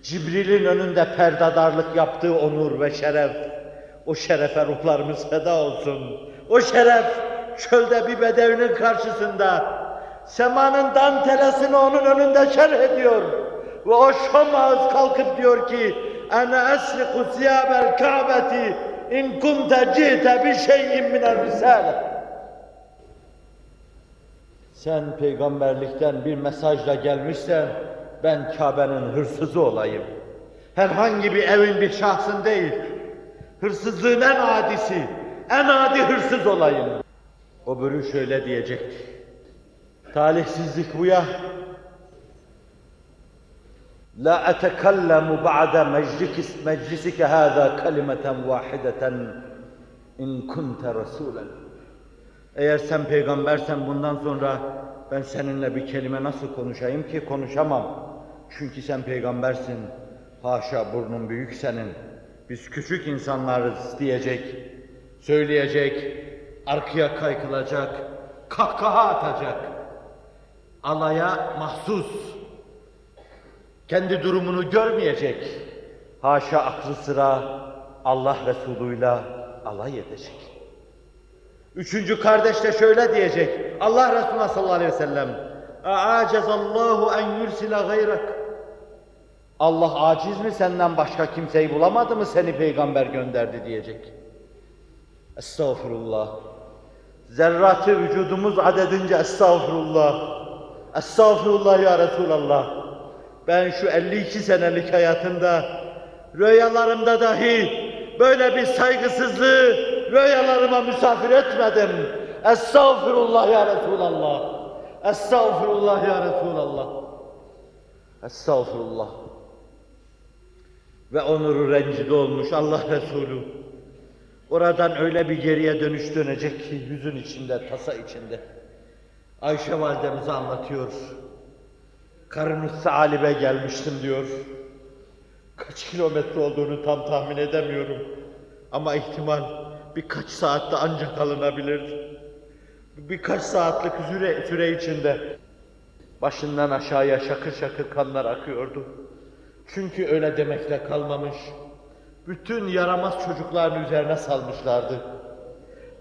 Cibril'in önünde perdadarlık yaptığı onur ve şeref, o şerefe ruhlarımız feda olsun. O şeref çölde bir bedevinin karşısında semanın dantelesini onun önünde şerh ediyor. Ve o şom ağız kalkıp diyor ki esriku siyabel ka'beti in kunte cihte bir şeyin minel risale. Sen peygamberlikten bir mesajla gelmişsen ben Kabe'nin hırsızı olayım. Herhangi bir evin bir şahsın değil. Hırsızlığın en adisi, en adi hırsız olayım. O bürü şöyle diyecekti. Talihsizlik bu ya. La etekellemu ba'de meclis, meclisike hâzâ kelimeten vâhideten in kunte rasûlen. Eğer sen peygambersen bundan sonra ben seninle bir kelime nasıl konuşayım ki konuşamam. Çünkü sen peygambersin. Haşa burnun büyük senin. Biz küçük insanlarız diyecek, söyleyecek, arkaya kaykılacak, kahkaha atacak. Alaya mahsus. Kendi durumunu görmeyecek. Haşa aklı sıra Allah Resulü'yle alay edecek. Üçüncü kardeş de şöyle diyecek. Allah Resulü sallallahu aleyhi ve sellem. A'acazallahu en yursila gayrak. Allah aciz mi senden başka kimseyi bulamadı mı seni peygamber gönderdi diyecek. Estağfurullah. Zerratı vücudumuz adedince estağfurullah. Estağfurullah ya Resulallah. Ben şu 52 senelik hayatımda rüyalarımda dahi böyle bir saygısızlığı rüyalarıma misafir etmedim. Estağfurullah ya Resulallah. Estağfurullah ya Resulallah. Estağfurullah. Ve onuru rencide olmuş Allah Resulü. Oradan öyle bir geriye dönüş dönecek ki yüzün içinde, tasa içinde. Ayşe validemize anlatıyor. Karın Salibe gelmiştim diyor. Kaç kilometre olduğunu tam tahmin edemiyorum. Ama ihtimal birkaç saatte ancak alınabilir. Birkaç saatlik süre, süre içinde başından aşağıya şakır şakır kanlar akıyordu. Çünkü öyle demekle kalmamış. Bütün yaramaz çocukların üzerine salmışlardı.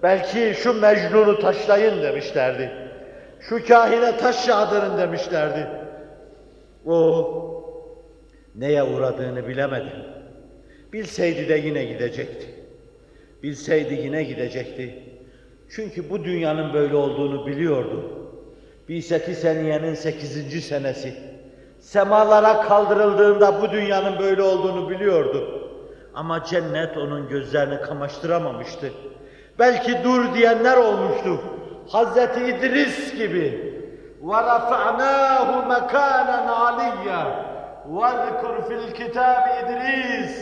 Belki şu Mecnun'u taşlayın demişlerdi. Şu kahine taş yağdırın demişlerdi. O neye uğradığını bilemedi. Bilseydi de yine gidecekti. Bilseydi yine gidecekti. Çünkü bu dünyanın böyle olduğunu biliyordu. Bilseti seniyenin sekizinci senesi. Semalara kaldırıldığında bu dünyanın böyle olduğunu biliyordu. Ama cennet onun gözlerini kamaştıramamıştı. Belki dur diyenler olmuştu. Hazreti İdris gibi. وَرَفَعْنَاهُ مَكَانًا عَلِيًّا وَاذْكُرْ فِي الْكِتَابِ إِدْرِيسَ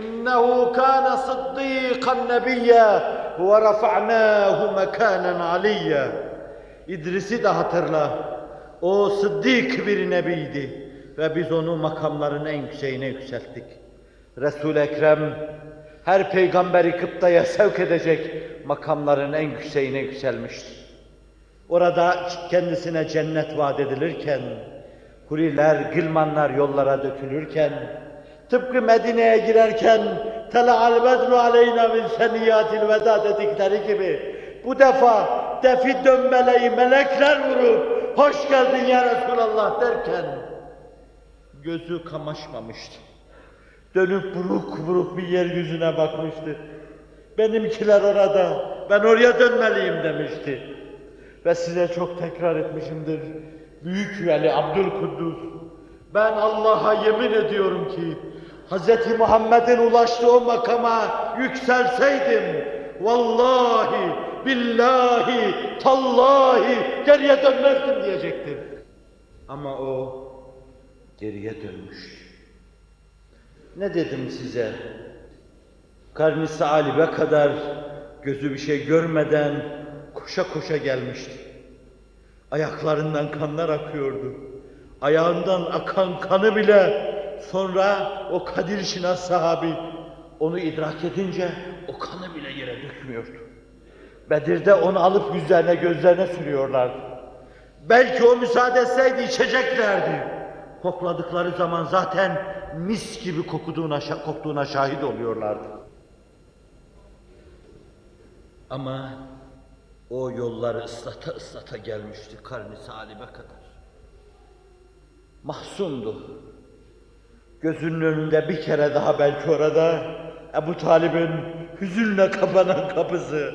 إِنَّهُ كَانَ صِدِّيقًا نَبِيًّا وَرَفَعْنَاهُ مَكَانًا عَلِيًّا İdris'i de hatırla. O sıddık bir nebiydi ve biz onu makamların en yükseğine yükselttik. Resul-i Ekrem her peygamberi kıptaya sevk edecek makamların en yükseğine yükselmiştir. Orada kendisine cennet vaat edilirken, huriler, gılmanlar yollara dökülürken, tıpkı Medine'ye girerken Tela'al bedru aleyna min seniyatil veda dedikleri gibi bu defa defi dönmeleyi melekler vurup hoş geldin ya Resulallah derken gözü kamaşmamıştı. Dönüp buruk buruk bir yeryüzüne bakmıştı. Benimkiler orada, ben oraya dönmeliyim demişti. Ve size çok tekrar etmişimdir. Büyük Veli Abdülkuddus, ben Allah'a yemin ediyorum ki, Hz. Muhammed'in ulaştığı o makama yükselseydim, vallahi, billahi, tallahi geriye dönmezdim diyecektir. Ama o geriye dönmüş. Ne dedim size? Karnı salibe kadar gözü bir şey görmeden koşa koşa gelmişti. Ayaklarından kanlar akıyordu. Ayağından akan kanı bile sonra o Kadir Şinas sahabi onu idrak edince o kanı bile yere dökmüyordu. Bedir'de onu alıp yüzlerine gözlerine sürüyorlardı. Belki o müsaade etseydi içeceklerdi. Kokladıkları zaman zaten mis gibi kokuduğuna, koktuğuna şahit oluyorlardı. Ama o yolları ıslata ıslata gelmişti karni salibe kadar. Mahzundu. Gözünün önünde bir kere daha belki orada Ebu Talib'in hüzünle kapanan kapısı,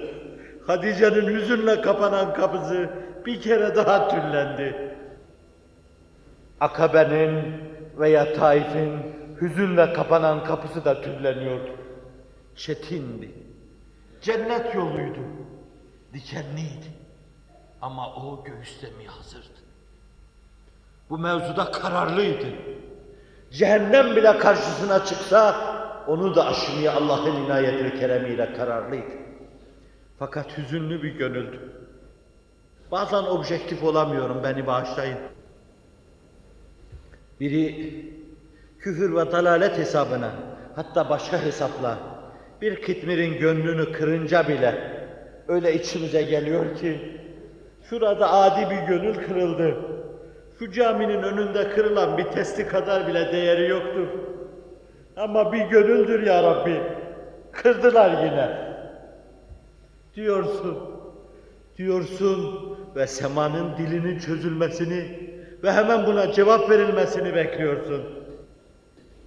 Hatice'nin hüzünle kapanan kapısı bir kere daha tüllendi. Akabe'nin veya Taif'in hüzünle kapanan kapısı da tülleniyordu. Çetindi. Cennet yoluydu. Dikenliydi. Ama o göğüslemeye hazırdı. Bu mevzuda kararlıydı. Cehennem bile karşısına çıksa onu da aşmaya Allah'ın inayet ve keremiyle kararlıydı. Fakat hüzünlü bir gönüldü. Bazen objektif olamıyorum, beni bağışlayın. Biri küfür ve dalalet hesabına, hatta başka hesapla bir kitmirin gönlünü kırınca bile öyle içimize geliyor ki şurada adi bir gönül kırıldı. Şu caminin önünde kırılan bir testi kadar bile değeri yoktur. Ama bir gönüldür ya Rabbi. Kırdılar yine. Diyorsun, diyorsun ve semanın dilinin çözülmesini ve hemen buna cevap verilmesini bekliyorsun.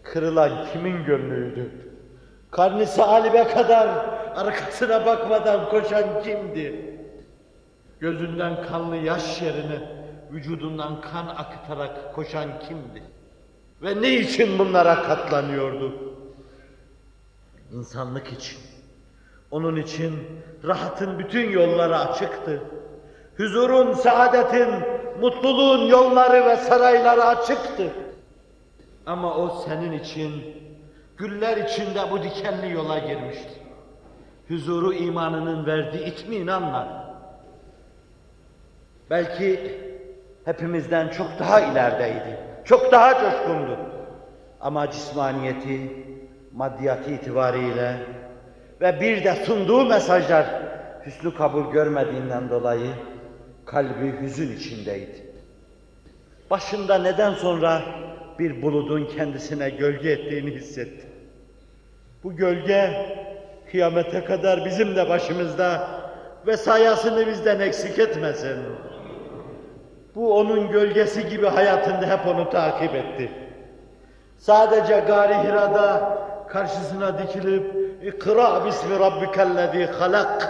Kırılan kimin gönlüydü? Karnısı alibe kadar arkasına bakmadan koşan kimdi? Gözünden kanlı yaş yerine vücudundan kan akıtarak koşan kimdi? Ve ne için bunlara katlanıyordu? İnsanlık için. Onun için rahatın bütün yolları açıktı. Huzurun, saadetin, mutluluğun yolları ve sarayları açıktı. Ama o senin için, güller içinde bu dikenli yola girmişti. Huzuru imanının verdiği itminanla. Belki hepimizden çok daha ilerideydi, çok daha coşkundu. Ama cismaniyeti, maddiyatı itibariyle ve bir de sunduğu mesajlar hüsnü kabul görmediğinden dolayı kalbi hüzün içindeydi. Başında neden sonra bir buludun kendisine gölge ettiğini hissetti. Bu gölge kıyamete kadar bizim de başımızda ve sayasını bizden eksik etmesin. Bu onun gölgesi gibi hayatında hep onu takip etti. Sadece Gari Hira'da karşısına dikilip İkra bismi rabbikellezî halak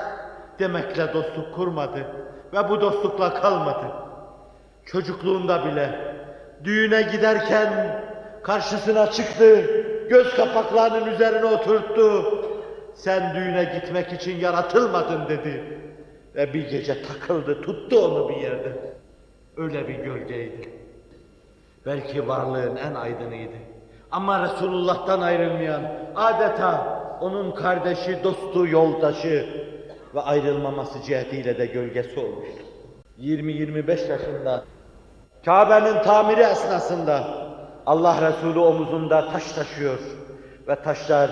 demekle dostluk kurmadı ve bu dostlukla kalmadı. Çocukluğunda bile düğüne giderken karşısına çıktı, göz kapaklarının üzerine oturttu. Sen düğüne gitmek için yaratılmadın dedi. Ve bir gece takıldı, tuttu onu bir yerde. Öyle bir gölgeydi. Belki varlığın en aydınıydı. Ama Resulullah'tan ayrılmayan, adeta onun kardeşi, dostu, yoldaşı ve ayrılmaması cihetiyle de gölgesi olmuştu. 20-25 yaşında Kabe'nin tamiri esnasında Allah Resulü omuzunda taş taşıyor ve taşlar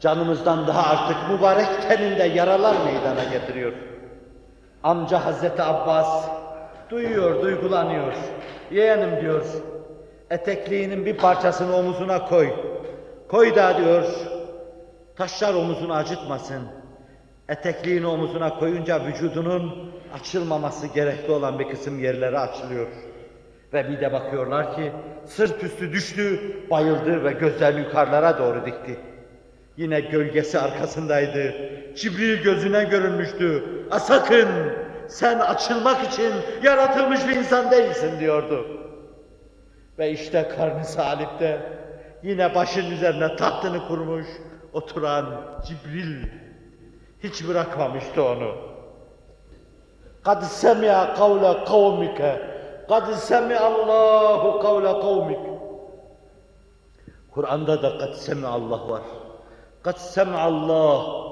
canımızdan daha artık mübarek teninde yaralar meydana getiriyor. Amca Hazreti Abbas duyuyor, duygulanıyor. Yeğenim diyor, etekliğinin bir parçasını omuzuna koy. Koy da diyor, taşlar omuzunu acıtmasın. Etekliğini omuzuna koyunca vücudunun açılmaması gerekli olan bir kısım yerleri açılıyor. Ve bir de bakıyorlar ki sırt üstü düştü, bayıldı ve gözlerini yukarılara doğru dikti. Yine gölgesi arkasındaydı. Cibril gözüne görünmüştü. A sakın sen açılmak için yaratılmış bir insan değilsin diyordu. Ve işte karnı salipte yine başın üzerine tahtını kurmuş oturan Cibril hiç bırakmamıştı onu. Kad semi'a kavla kavmike. Kad semi'a Allahu kavla kavmik. Kur'an'da da kad semi'a Allah var. Kad semi'a Allah.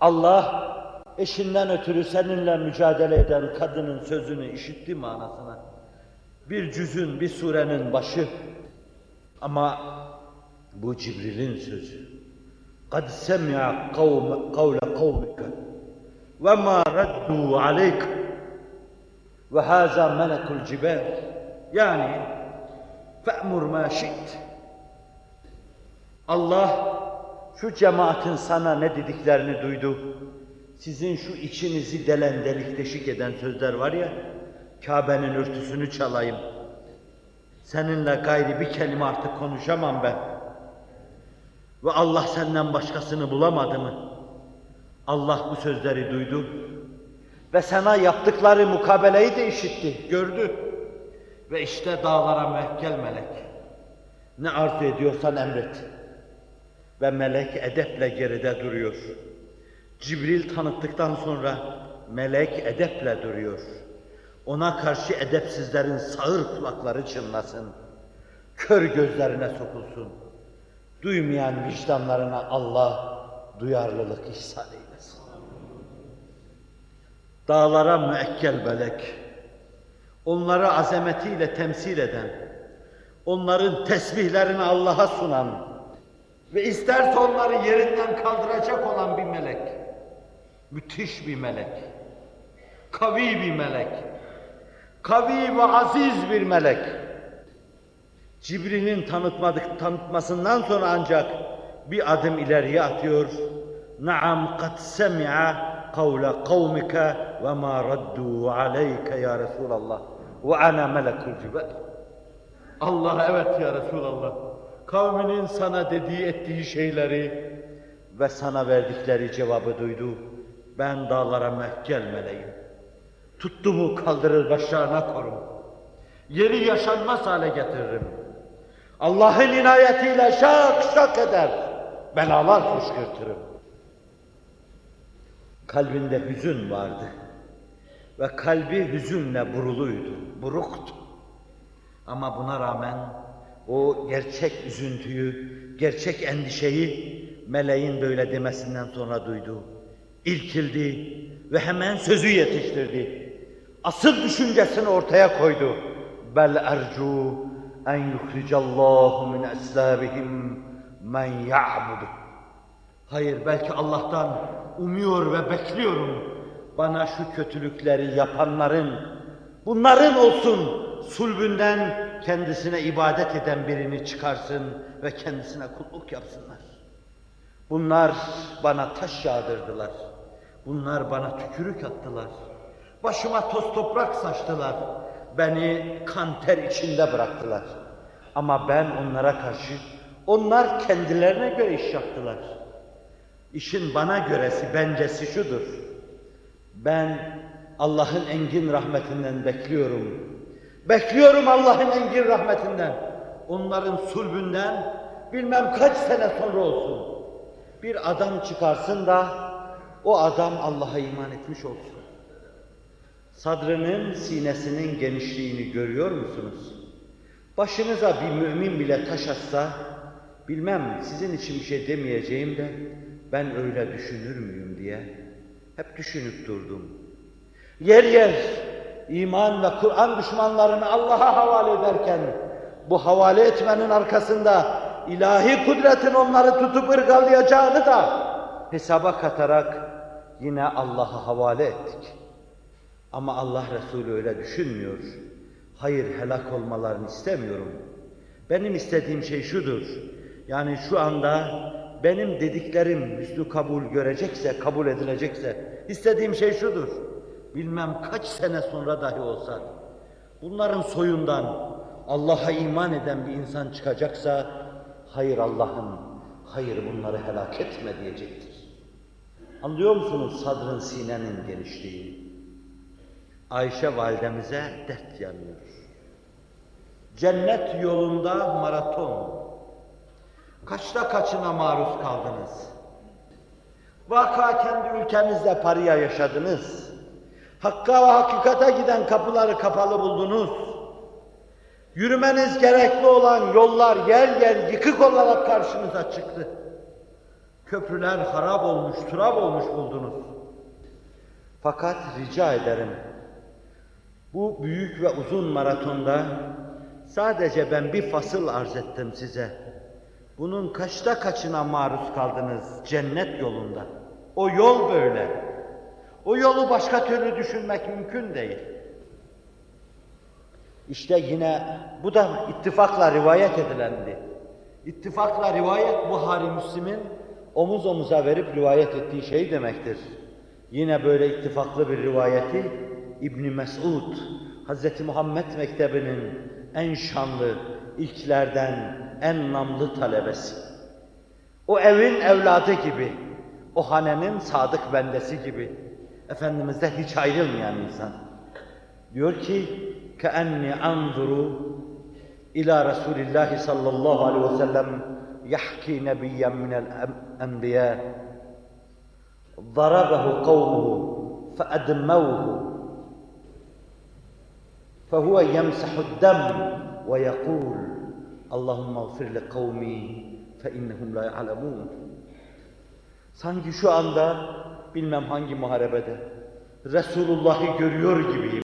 Allah eşinden ötürü seninle mücadele eden kadının sözünü işitti manasına. Bir cüzün, bir surenin başı. Ama bu Cibril'in sözü. قَدْ سَمِعَ قَوْمَ قَوْلَ قَوْمِكَ وَمَا رَدُّوا عَلَيْكَ وَهَذَا مَلَكُ الْجِبَالِ Yani فَأْمُرْ مَا شِئْتِ Allah şu cemaatin sana ne dediklerini duydu. Sizin şu içinizi delen delik deşik eden sözler var ya, Kabe'nin örtüsünü çalayım. Seninle gayri bir kelime artık konuşamam ben. Ve Allah senden başkasını bulamadı mı? Allah bu sözleri duydu ve sana yaptıkları mukabeleyi de işitti, gördü. Ve işte dağlara müekkel melek. Ne arzu ediyorsan emret. Ve melek edeple geride duruyor. Cibril tanıttıktan sonra melek edeple duruyor. Ona karşı edepsizlerin sağır kulakları çınlasın. Kör gözlerine sokulsun. Duymayan vicdanlarına Allah duyarlılık ihsan eylesin. Dağlara müekkel melek, onları azametiyle temsil eden, onların tesbihlerini Allah'a sunan ve isterse onları yerinden kaldıracak olan bir melek, müthiş bir melek, kavi bir melek, kavi ve aziz bir melek. Cibril'in tanıtmadık, tanıtmasından sonra ancak bir adım ileriye atıyor. Naam kad semi'a kavle kavmike ve ma raddu aleyke ya Resulallah ve ana melekul cibel. Allah evet ya Resulallah. Kavminin sana dediği ettiği şeyleri ve sana verdikleri cevabı duydu. Ben dağlara mehkel meleğim. Tuttu mu kaldırır başlarına korum. Yeri yaşanmaz hale getiririm. Allah'ın inayetiyle şak şak eder. Belalar fışkırtırım. Kalbinde hüzün vardı. Ve kalbi hüzünle buruluydu, buruktu. Ama buna rağmen o gerçek üzüntüyü, gerçek endişeyi meleğin böyle demesinden sonra duydu. İrkildi ve hemen sözü yetiştirdi. Asıl düşüncesini ortaya koydu. Bel ercu en yuhricallahu min eslabihim men ya'budu. Hayır belki Allah'tan umuyor ve bekliyorum. Bana şu kötülükleri yapanların, bunların olsun sulbünden kendisine ibadet eden birini çıkarsın ve kendisine kulluk yapsınlar. Bunlar bana taş yağdırdılar. Bunlar bana tükürük attılar. Başıma toz toprak saçtılar. Beni kan ter içinde bıraktılar. Ama ben onlara karşı, onlar kendilerine göre iş yaptılar. İşin bana göresi, bencesi şudur. Ben Allah'ın engin rahmetinden bekliyorum. Bekliyorum Allah'ın engin rahmetinden. Onların sulbünden bilmem kaç sene sonra olsun. Bir adam çıkarsın da o adam Allah'a iman etmiş olsun. Sadrının sinesinin genişliğini görüyor musunuz? Başınıza bir mümin bile taş atsa, bilmem sizin için bir şey demeyeceğim de ben öyle düşünür müyüm diye hep düşünüp durdum. Yer yer iman ve Kur'an düşmanlarını Allah'a havale ederken bu havale etmenin arkasında ilahi kudretin onları tutup ırgalayacağını da hesaba katarak yine Allah'a havale ettik. Ama Allah Resulü öyle düşünmüyor. Hayır helak olmalarını istemiyorum. Benim istediğim şey şudur. Yani şu anda benim dediklerim hüsnü kabul görecekse, kabul edilecekse istediğim şey şudur. Bilmem kaç sene sonra dahi olsa bunların soyundan Allah'a iman eden bir insan çıkacaksa hayır Allah'ım, hayır bunları helak etme diyecektir. Anlıyor musunuz sadrın sinenin genişliği? Ayşe validemize dert yanıyor. Cennet yolunda maraton. Kaçta kaçına maruz kaldınız? Vaka kendi ülkenizde paraya yaşadınız. Hakka ve hakikate giden kapıları kapalı buldunuz. Yürümeniz gerekli olan yollar yer yer yıkık olarak karşınıza çıktı. Köprüler harap olmuş, turap olmuş buldunuz. Fakat rica ederim, bu büyük ve uzun maratonda sadece ben bir fasıl arz ettim size. Bunun kaçta kaçına maruz kaldınız cennet yolunda? O yol böyle. O yolu başka türlü düşünmek mümkün değil. İşte yine bu da ittifakla rivayet edilendi. İttifakla rivayet Buhari Müslim'in omuz omuza verip rivayet ettiği şey demektir. Yine böyle ittifaklı bir rivayeti İbn Mesud, Hz. Muhammed Mektebi'nin en şanlı, ilklerden en namlı talebesi. O evin evladı gibi, o hanenin sadık bendesi gibi, Efendimiz'den hiç ayrılmayan insan. Diyor ki, كَأَنِّي أَنْظُرُ إِلَى رَسُولِ اللّٰهِ صَلَّى اللّٰهُ عَلَيْهِ وسلم يحكي نبيا من الأنبياء ضربه قومه فأدموه فهو يمسح الدم ويقول اللهم اغفر لقومي فإنهم لا يعلمون Sanki şu anda bilmem hangi muharebede Resulullah'ı görüyor gibiyim.